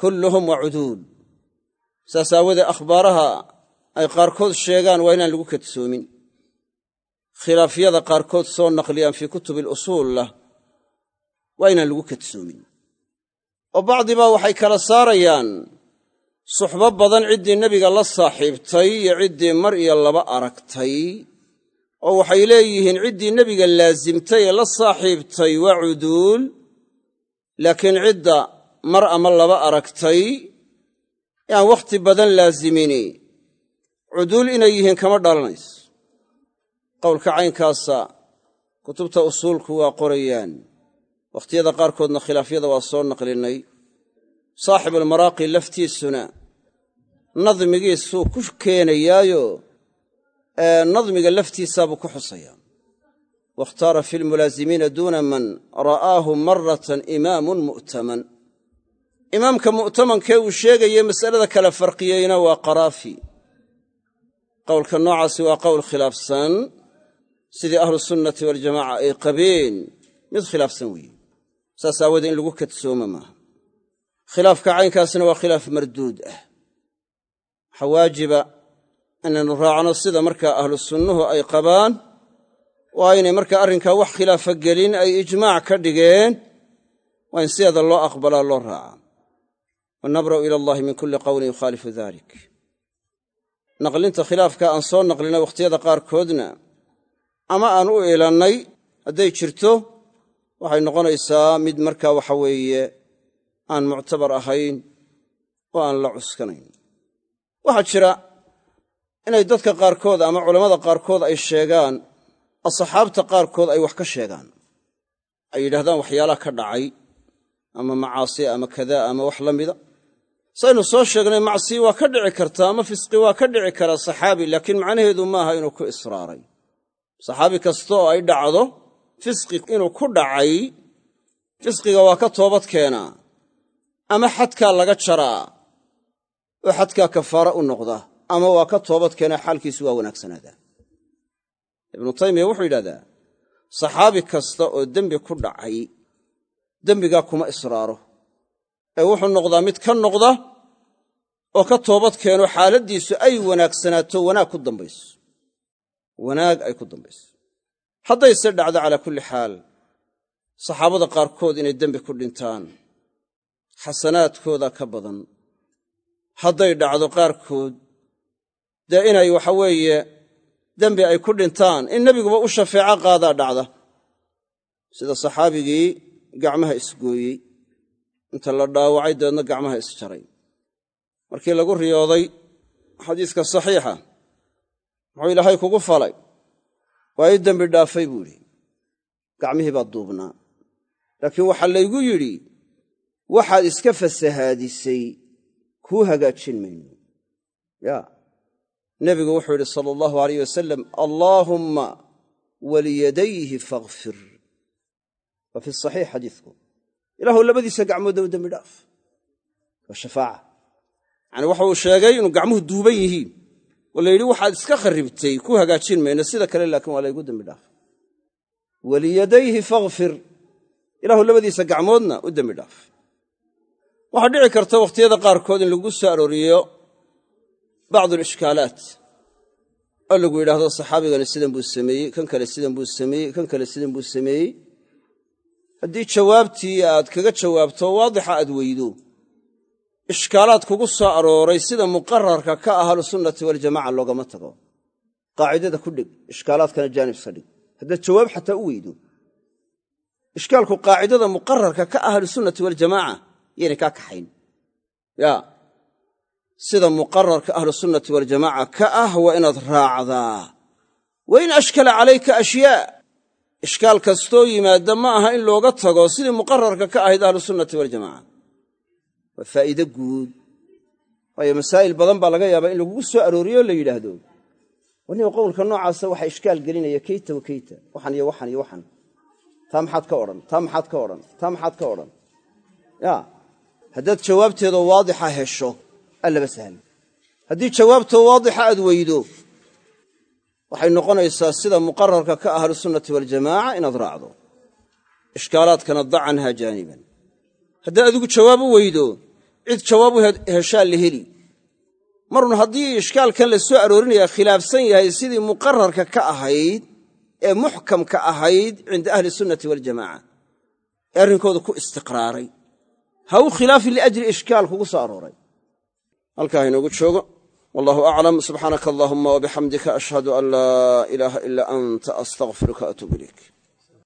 Kulluhum waa cuduul. Saas aawadee akhbaaraha ay qaarkood sheegaan waa inaan lagu kadsoomin khilaafyada qaarkood soo naqliyaan fii kutubi alusuullah waa inaan lagu kadsoomin oo bacdibaa waxay kala saarayaan suxbo badan ciddii nebiga la saaxiibtay iyo ciddii mar iyo laba aragtay oo waxay leeyihiin ciddii nebiga laasimtay ee la saaxiibtay waa cuduul laakiin cidda mar ama laba aragtay aan wakhti badan laasimini cuduul inay yihiin kama dhalanayso. Qowlka caynkaasa kutubta usuulku waa qorayaan wakhtiyada qaarkoodna khilaafyada waa soo naqlinnay saaxibulmaraaqi laftiisuna nadmigiisuu ku keenayaayo nadmiga laftiisaabuu ku xusayaa wakhtaara fi lmulaasimiina duuna man ra'aahu maratan imaamun mu'taman. Imaamka mu'tamankee uu sheegaye masalada kala farqiyeyna waa qaraafi. Qowlka noocaasi waa qowl khilaafsan. Sidii ahlusunnati waljamaca ay qabeen mid khilaafsan weeye saas aawoodee in lagu kadsooma maaha. Khilaafka caynkaasna waa khilaaf marduud ah. Waxaa waajiba inaynu raacno sida markaa ahlu sunnuhu ay qabaan waa inay markaa arrinkaa wax khilaafa gelin ay ijmaac ka dhigeen waa in sideeda loo aqbalaa loo raacaa wanabra'u ila allahi min kulli qowlin yukhaalifu dalik naqlinta khilaafka aan soo naqlinay wakhtiyada qaarkoodna ama aan u ilannay hadday jirto waxay noqonaysaa mid markaa waxa weeye aan muctabar ahayn oo aan la cuskanayn. Waxaa jira inay dadka qaarkood ama culammada qaarkood ay sheegaan asxaabta qaarkood ay wax ka sheegaan. Ay yidhahdaan waxyaalaha ka dhacay ama macaasi ama kadaa ama wax la mida. Saynu soo sheegnay macsi waa ka dhici kartaa ama fisqi waa ka dhici karaa saxaabi laakiin macnaheedu maaha inuu ku israaray. Saxaabi kasta oo ay dhacdo fisqi inuu ku dhacay fisqiga waa ka toobad keenaa ama xadkaa laga jaraa oo xadkaa kafaara u noqda ama waa ka toobad keenaa xaalkiisu waa wanaagsanaadaa ibnu taymiya wuxuu yidhahdaa saxaabi kasta oo dembi ku dhacay dembigaa kuma israaro. Ee wuxuu noqdaa mid ka noqda oo ka toobad keeno xaaladdiisu ay wanaagsanaato wanaag ku dambayso. Wanaag ay ku dambayso haddayse dhacdo calaa kulli xaal saxaabada qaarkood inay dembi ku dhintaan xasanaadkooda ka badan. Hadday dhacdo qaarkood dee inay waxa weeye dembi ay ku dhintaan in nebiguba u shafeeco qaadaa dhacda. Sida saxaabigii gacmaha isgooyey inta la dhaawacay dabeedna gacmaha isjaray. Markii lagu riyooday xadiiska saxiixa muxuu ilaahay kugu falay waa ii dembi dhaafay buu idhi gacmihii baa duubnaa. Laakiin waxaa laygu yidhi waxaad iska fasahaadisay kuu hagaajin mayno. Ya. Nebigu wuxuu yidhi sala allahu alayh wasalam allaahumma waliyadayhi fakhfir waa fi saxiix xadiidku. Ilaahu labadiisa gacmoodda u dembi dhaaf. Waa shafaaca. Yacani waxa uu sheegay inuu gacmuhu duuban yihiin oo la yidhi waxaad iska kharribtay ku hagaajin mayno sida kale laakiin waa laygu dembi dhaaf. Waliyadayhi fakhfir ilaahu labadiisa gacmoodna u dembi dhaaf. Waxaa dhici karta wakhtiyada qaarkood in lagu soo arooriyo bacdu alishkaalaat oo lagu yidhaahdo saxaabigani sidan buu sameeyey kan kale sidan buu sameeyey kan kale sidan buu sameeyey. Haddii jawaabtii aad kaga jawaabto waadixa aad weydo ishkaalaad kugu soo arooray sida muqararka ka ah ahlusunnati waljamaca loogama tago. Qaacidada ku dhig ishkaalaadkana jaanibska dhig. Haddaad jawaab xataa u weydo. Ishkaalku qaacidada muqararka ka ah ahlusunnati waljamaaca yaynay kaa kaxayn. Ya sida muqararka ahlusunnati waljamaaca ka ah waa inaad raacdaa. Wa in ashkala calayka ashyaa. Ishkaal kastoo yimaadda ma aha in looga tago sidii muqararka ka ahayd ahlusunnati waljamaca waa faa'iide guud. Waayo masaa'il badan baa laga yaabaa in lagugu soo arooriyo la yidhaahdo. Waniba qowlka noocaasa waxaa ishkaal gelinaya keyta wa keyta waxan iyo waxan iyo waxan. Taa maxaad ka odhan taa maxaad ka odhan taa maxaad ka odhan. Ya haddaad jawaabteedoo waadixa hesho allaba sahla haddii jawaabtoo waadixa aad weydo waxay noqonaysaa sida muqararka ka ahlusunnati waljamaaca inaad raacdo. Ishkaalaadkana da canhaa jaaniban. Haddaad adigu jawaab u weydo cid jawaab u heshaa la heli. Marun haddii ishkaalkan la soo aroorinaya khilaafsan yahay sidii muqararka ka ahayd ee muxkamka ahayd cinda ahli sunnati waljamaaca ee arrinkooda ku istiqraaray. Ha u khilaafin liajli ishkaal kugu soo arooray. Halkaa inoogu joogo. Wallahu aclam subxaanaka allahuma wabixamdika ashhadu an laa ilaaha ilaa anta astaqfiruka atuub ilayk